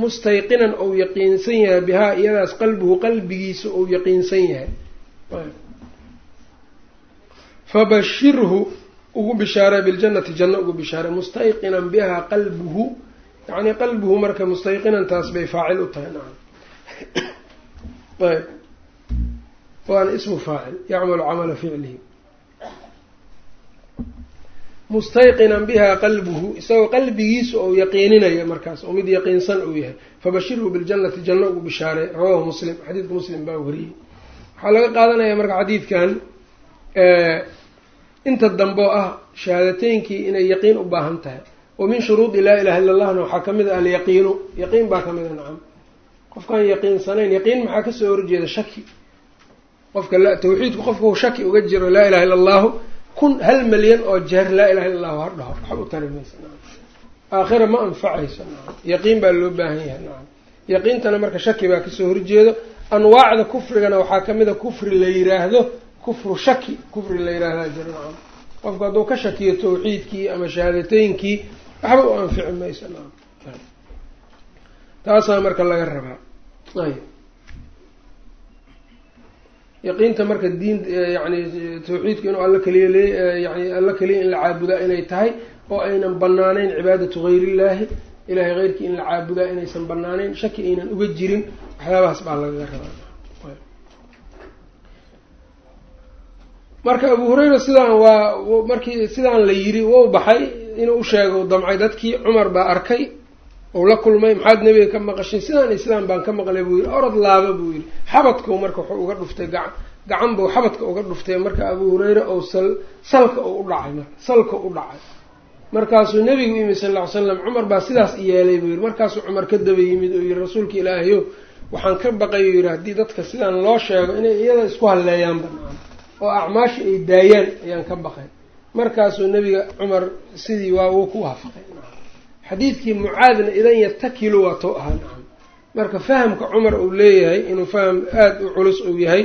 Mustayqinan ou yaqiinsan yahay bihaa iyadaas qalbuhu qalbigiisa ou yaqiinsan yahay fabashirhu ugu bishaaray biljannati janno ugu bishaaray. Mustayqinan bihaa qalbuhu. Yacni qalbuhu marka mustayqinantaas bay faacil u tahay. Nacam ayb. Waana ismu faacil. Yacmalu camala ficlihi. Mustayqinan bihaa qalbuhu. Isagoo qalbigiisu ou yaqiininaya markaas. Oo mid yaqiinsan uu yahay. Fabashirhu biljannati janno ugu bishaaray. Rawahu muslim. Xadiidka muslim baa wariyey. Waxaa laga qaadanaya marka xadiidkan inta dambe ah shahaadateynkii inay yaqiin u baahan tahay. Wa min shuruudi laa ilaha illa allahna waxaa ka mid a alyaqiinu. Yaqiin baa ka mid a nacam. Qofkaan yaqiinsanayn yaqiin maxaa ka soo horjeeda? Shaki. Qofka tawxiidku qofkau shaki uga jiro laa ilaha illa allahu kun hal malyan oo jeer laa ilaha illa allahu har dhaho. Waxba u tari maysa aakhira ma anfacayso nacam. Yaqiin baa loo baahan yahay nacam. Yaqiintana marka shaki baa ka soo horjeedo. Anwaacda kufrigana waxaa ka mid a kufri la yiraahdo kufru shaki kufri la yiraahdaa jiro nacam. Qofku hadduu ka shakiyo tawxiidkii ama shahaadateynkii waxba u anfici mayso taasaa marka laga rabaa. Ayb yaqiinta marka diin yani tawxiidku inuu alla keliya le yani alla keliya in la caabudaa inay tahay oo aynan banaaneyn cibaadatu gayriillaahi ilahay keyrkii in la caabudaa inaysan banaaneyn shaki aynan uga jirin waxyaabahaas baa lagaga rabaa marka abu hurayra sidaan waa markii sidaan la yiri wou baxay inuu usheego damcay dadkii cumar baa arkay ou la kulmay maxaad nebiga ka maqashay sidaan iyo sidaan baan ka maqlay buu yidhi orod laaba buu yidhi xabadkau marka wuxuu uga dhuftay gacan gacan buu xabadka uga dhuftay marka abu hurayra ou sal salka u udhacay marka salka u dhacay. Markaasuu nebigu yimi sal ll slam cumar baa sidaas yeelay buu yidhi markaasuu cumar ka daba yimid oo yihi rasuulka ilaahayow waxaan ka baqay uu yidhi haddii dadka sidaan loo sheego inay iyada isku halleeyaan banaan oo acmaasha ay daayaan ayaan ka baqay. Markaasuu nebiga cumar sidii waa wuu ku waafaqay. Xadiidkii mucaadna idan yatakilu waa tou ahaa nacam marka fahamka cumar uu leeyahay inuu faham aada u culus uu yahay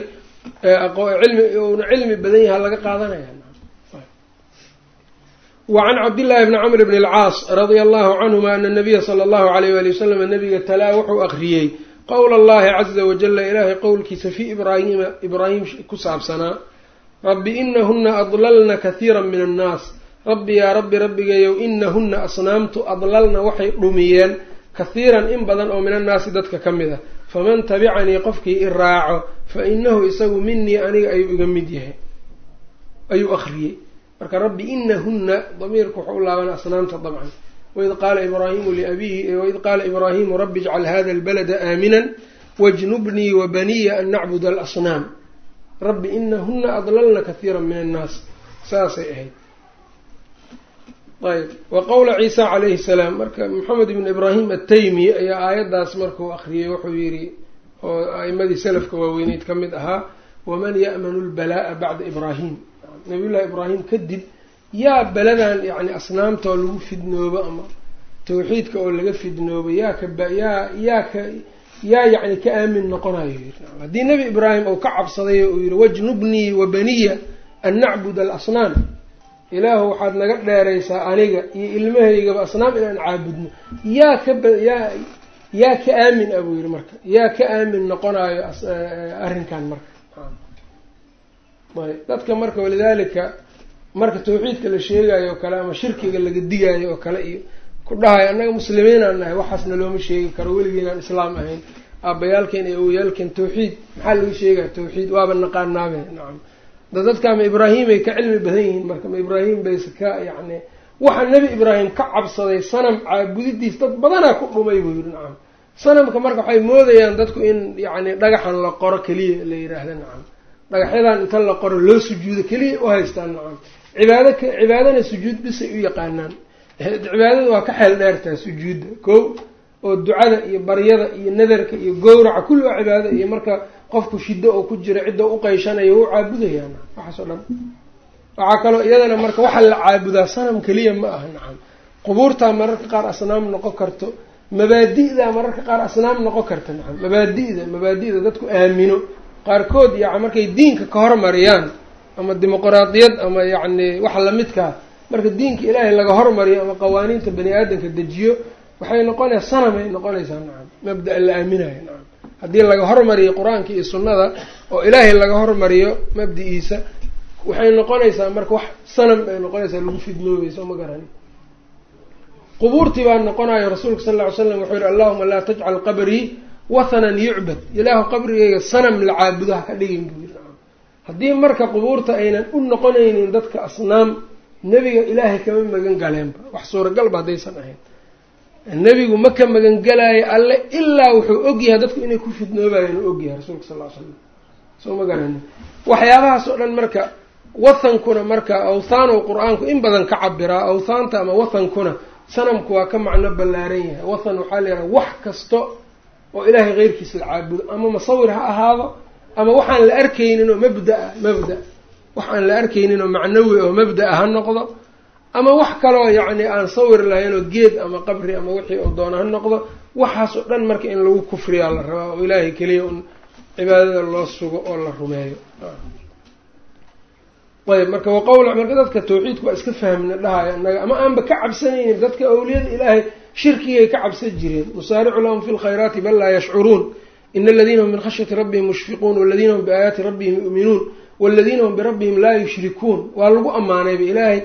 cilmi uuna cilmi badan yaha laga qaadanaya. Wacan cabdillaahi bni camr bni alcaas radia allahu canhuma ana nabiya sala allahu alayh wali wasalam nabiga talaa wuxuu akriyey qowla allahi caza wajala ilaahay qowlkiisa fii ibraahiima ibraahim ku saabsanaa rabbi inahuna adlalna kathiira min annaas. Rabbi yaa rabbi rabbigayow inahuna asnaamtu adlalna waxay dhumiyeen kathiiran in badan oo min annaasi dadka ka mid a. Faman tabicanii qofkii i raaco fa inahu isagu minii aniga ayuu iga mid yahay. Ayuu akriyey marka rabbi inahuna damiirku wuxuu u laaban asnaamta dabcan. Waid qaala ibraahimu liabiihi waid qaala ibraahimu rabbi ijcal hada albalada aaminan wajnubnii wa baniya an nacbuda alasnaam rabbi inahuna adlalna kathiira min annaas. Saasay ahayd. Ayb wa qowla ciisa calayhi salaam. Marka maxamed ibn ibraahim ataymi ayaa aayaddaas markuu akriyey wuxuu yidhi oo a'imadii salafka waaweyneyd ka mid ahaa waman ya'manu lbalaa'a bacda ibraahim nabiyullahi ibraahim kadib yaa beladan yacni asnaamtoo lagu fidnoobo ama tawxiidka oo laga fidnoobo yaa ka yaa yaa ka yaa yacni ka aamin noqonayo haddii nebi ibraahim uu ka cabsaday uu yihi wajnubnii wa baniya an nacbud alasnaam. Ilaahu waxaad naga dheeraysaa aniga iyo ilmahaygaba asnaam inaan caabudno. Yaa ka yaa yaa ka aamin a buu yihi marka. Yaa ka aamin noqonayo arrinkan marka. Ayb dadka marka walidaalika marka tawxiidka la sheegayo oo kale ama shirkiga laga digayo oo kale iyo ku dhahayo annaga muslimiinaan nahay waxaasna looma sheegi karo. Weligiinaan islaam ahayn. Aabayaalkeen iyo awoyaalkeen tawxiid maxaa laga sheegaya tawxiid waaba naqaanaabe nacam da dadka ma ibraahimay ka cilmi badan yihiin marka ma ibraahim bayse ka yacni waxa nebi ibraahim ka cabsaday sanam caabudidiis dad badanaa ku dhumay buu yidhi. Nacam sanamka marka waxay moodayaan dadku in yacni dhagaxan la qoro keliya la yidhaahda nacam dhagaxyadan inta la qoro loo sujuudo keliya u haystaan. Nacam cibaado cibaadana sujuud bisay u yaqaanaan cibaadada waa ka xeel dheertaa sujuudda. Ko oo ducada iyo baryada iyo nadarka iyo gowraca kulli waa cibaado iyo marka qofku shiddo oo ku jira cidda uqayshanaya wuu caabudayaan waxaas oo dhan. Waxaa kaloo iyadana marka waxaa la caabudaa sanam keliya ma aha nacam. Qubuurtaa mararka qaar asnaam noqon karto mabaadi'daa mararka qaar asnaam noqon karta nacam. Mabaadi'da mabaadi'da dadku aamino. Qaarkood ya markay diinka ka hormariyaan ama dimuqraadiyad ama yacni waxa lamidkaa marka diinka ilaahay laga hormariyo ama qawaaniinta bani aadamka dejiyo waxay noqonaysaa sanamay noqonaysaa nacam mabda la aaminayo nacam. Haddii laga hormariyo qur'aanka iyo sunnada oo ilaahay laga hormariyo mabdi-iisa waxay noqonaysaa marka wax sanam ay noqonaysaa lagu fidnoobayso ma garani. Qubuurtii baa noqonayo rasuulka sal lla ly slam wuxuu yihi allahuma laa tajcal qabrii wathanan yucbad ilaahu qabrigayga sanam la caabudo ka dhigin buu yiri haddii marka qubuurta aynan u noqonaynin dadka asnaam nebiga ilaahay kama magan galeenba. Wax suuragalba haddaysan ahayn. Nebigu ma ka magangelaayo alle ilaa wuxuu ogyahay dadku inay ku fidnoobayaan u ogyahay rasuulka sal ly slam soo ma garani waxyaabahaas oo dhan marka wathankuna marka awthaanow qur'aanku in badan ka cabiraa awthaanta ama wathankuna sanamku waa ka macno ballaaran yahay. Wathan waxaa layihaha wax kasto oo ilaahay keyrkiis la caabudo. Ama masawir ha ahaado ama waxaan la arkaynin oo mabda-a mabda wax aan la arkaynin oo macnawi oo mabda-a ha noqdo ama wax kaloo yacni aan sawir lahayn oo geed ama qabri ama wixii oo doona ha noqdo waxaas oo dhan marka in lagu kufriyaa la rabaa oo ilaahay keliya un cibaadada loo sugo oo la rumeeyo. Ayb marka waqowla marka dadka tawxiidku waa iska fahmna dhahaya annaga ama aanba ka cabsanaynin dadka awliyada ilaahay shirkigay ka cabsan jireen. Nusaaricu lahum fi lkhayraati bal laa yashcuruun. Ina aladiina hum min khashyati rabbihim mushfiquun waladiina hum biaayaati rabbihim yu'minuun waladiina hum birabbihim laa yushrikuun waa lagu ammaanayba ilaahay.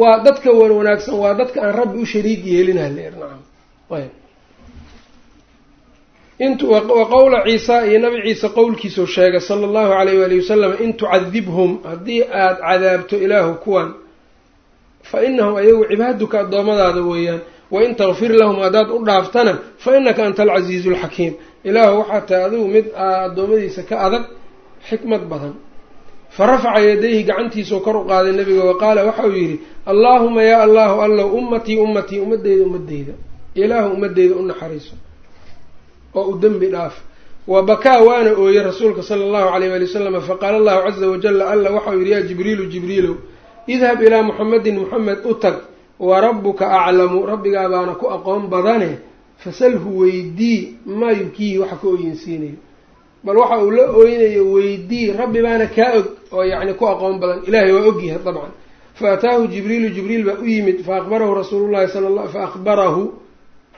Waa dadka wan wanaagsan waa dadka aan rabbi u shariig yeelina leer. Nacam int wa qowla ciisa iyo nabi ciise qowlkiisuu sheegay sala allahu alayh waali wasalam in tucadibhum haddii aada cadaabto ilaahu kuwan fa inahum ayagu cibaaduka addoommadaada weeyaan wain takfir lahum haddaad u dhaaftana fa inaka anta alcasiizu alxakiim ilaahu waxaa tahay adigu mid addoommadiisa ka adag xikmad badan fa rafaca yadayhi gacantiisuu kor u qaaday nabiga wa qaala waxa uu yidhi allaahuma yaa allahu allow ummatii ummatii ummadeyda ummadeyda ilaahu ummadeyda u naxariiso oo u dembi dhaaf. Wa bakaa waana ooyey rasuulka sala allahu alayh waali wasalam faqaala allahu caza wajala alla waxau yidhi yaa jibriilu jibriilow idhab ilaa muxamedin muxamed u tag wa rabbuka aclamu rabbigaa baana ku aqoon badane fasalhu weydii maa yubkiihi waxa ka ooyinsiinayo bal waxa uu la ooynayo weydii rabbi baana kaa og oo yacni ku aqoon badan. Ilaahay waa ogyahay dabcan. Fa ataahu jibriilu jibriil baa u yimid fa aqbarahu rasuululahi sal fa aqbarahu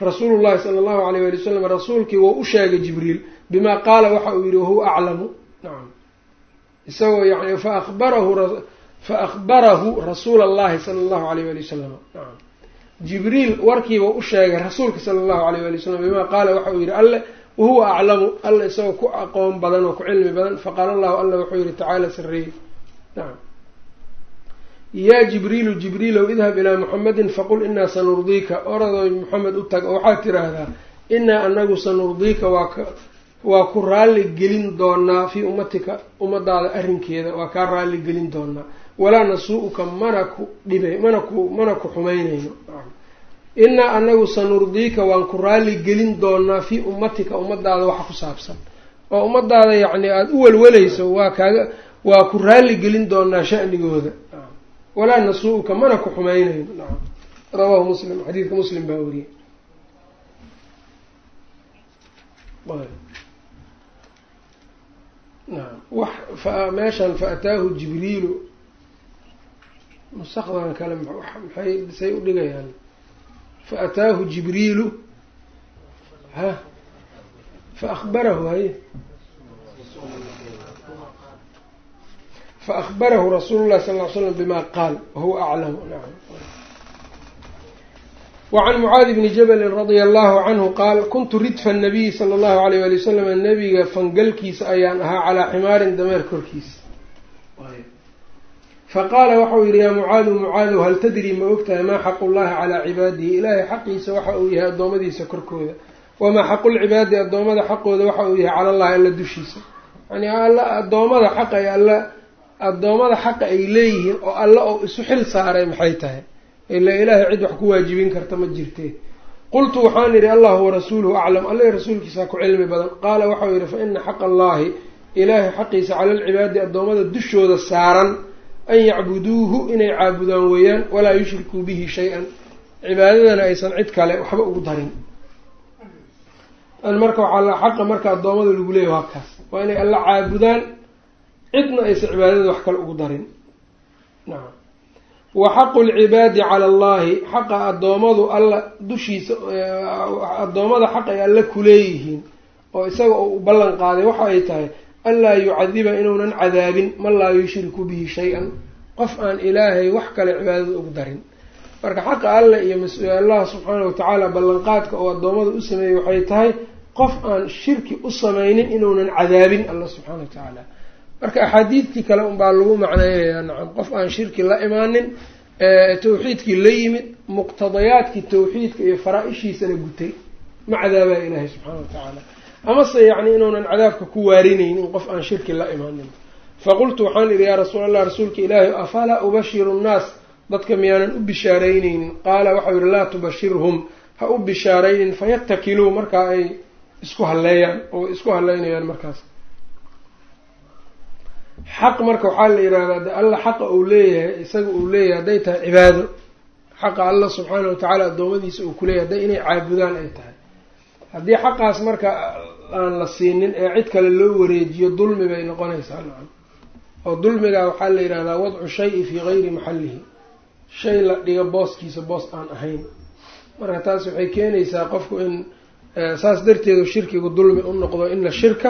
rasuulu llahi sala allahu alayh wali wasalam rasuulkii wou u sheegay jibriil bimaa qaala waxa uu yihi wahuwa aclamu nacam isagoo yani faabarahu fa akhbarahu rasuula allahi sala allahu alayh wali wasalam nacam jibriil warkiiba u sheegay rasuulka sala allahu alayh wali wasalam bimaa qaala waxa uu yihi alle wahuwa aclamu alle isagoo ku aqoon badan oo ku cilmi badan faqaala allahu alla wuxuu yihi tacaala sareey nacam yaa jibriilu jibriilow idhab ilaa muxamedin faqul inaa sanurdiika oradoy moxamed u tag oo waxaad tiraahdaa inaa anagu sanurdiika waa ka waa ku raalli gelin doonaa fii ummatika ummadaada arrinkeeda waa kaa raalli gelin doonaa walaa nasuu-uka mana ku dhibay mana ku mana ku xumaynayno inaa anagu sanurdiika waan ku raalli gelin doonaa fii ummatika ummadaada waxa ku saabsan. Oo ummadaada yacni aada u welwalayso waa kaaga waa ku raalli gelin doonaa shanigooda. Walaa nasuu-uka mana ku xumaynayno. Nacam rawaahu muslim xadiidka muslim baa wariyey. Naam. Wax fa meeshan faataahu jibriilu. Nusakdan kale maxay say u dhigayaan faataahu jibriilu ha faakbarahu haye faakbarahu rasuulu llahi sal ly slam bima qaal wahuwa aclamu wacan mucaadi bni jabalin radia allahu canhu qaal kuntu ridfa nabiyi sala allahu alayh wali wasalam nabiga fangalkiisa ayaan ahaa calaa ximaarin dameer korkiisa faqaala waxau yihi yaa mucaadu mucaadow hal tadri ma ogtahay maa xaqu llahi calaa cibaadihi ilaahay xaqiisa waxa uu yahay addoommadiisa korkooda wamaa xaqulcibaadi addoommada xaqooda waxa uu yahay cala allahi alla dushiisa yani alla addoommada xaqa ay alla addoommada xaqa ay leeyihiin oo alla oo isu xil saaray maxay tahay ilaa ilaahay cid wax ku waajibin karta ma jirtee qultu waxaan idhi allahu warasuuluhu aclam alla rasuulkiisaa ku cilmi badan qaala waxau yidhi fa ina xaqa allaahi ilaahay xaqiisa cala alcibaadi addoommada dushooda saaran an yacbuduuhu inay caabudaan weeyaan walaa yushrikuu bihi shay-an. Cibaadadana aysan cid kale waxba ugu darin. Marka waxaa xaqa marka addoommada lagu leeyahy waa kaas. Waa inay alla caabudaan cidna aysan cibaadada wax kale ugu darin. Nacam wa xaqu lcibaadi cala allahi xaqa addoommadu alla dushiisa addoommada xaq ay alle kuleeyihiin oo isaga uu ballan qaaday waxa ay tahay anlaa yucadiba inuunan cadaabin man laa yushriku bihi shay-an. Qof aan ilaahay wax kale cibaadada ugu darin. Marka xaqa alle iyo mas'allah subxaana watacaala ballanqaadka oo addoommada u sameeyey waxay tahay qof aan shirki u samaynin inuunan cadaabin alla subxaana wa tacaala. Marka axaadiidtii kale unbaa lagu macneynayaa nacam qof aan shirki la imaanin tawxiidkii la yimid muqtadayaadkii tawxiidka iyo faraa-ishiisana gutay. Ma cadaabaa ilaahay subxaana wa tacaala amase yacni inuunan cadaabka ku waarinaynin qof aan shirki la imaanin. Faqultu waxaan idhi yaa rasuul allah rasuulka ilaahi afalaa ubashiru nnaas? Dadka miyaanan u bishaaraynaynin qaala waxau yihi laa tubashirhum. Ha u bishaaraynin fayatakiluu markaa ay isku halleeyaan oo isku halleynayaan markaas. Xaq marka waxaa la yidhahdaa de alla xaqa uu leeyahay isaga uu leeyahay hadday tahay cibaado xaqa alla subxaana wa tacaala addoommadiisa uu kuleeyahay hadday inay caabudaan ay tahay. Haddii xaqaas marka aan la siinin ee cid kale loo wareejiyo dulmi bay noqonaysaa nacam. oo dulmigaa waxaa la yidhahdaa wadcu shay-i fii gayri maxallihi. Shay la dhigo booskiisa boos aan ahayn. Marka taas waxay keenaysaa qofku in saas darteedu shirkigu dulmi u noqdo ina shirka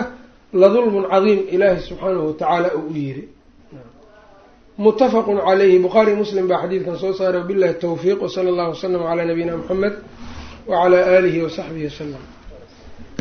la dulmun cadiim ilaahi subxaanahu watacaala uu u yiri. Muttafaqun calayhi. Bukhaari muslim baa xadiidkan soo saaray wabillahi tawfiiq wsala allahu wasalam calaa nabiyina muxamed wacalaa aalihi wasaxbihi wasalam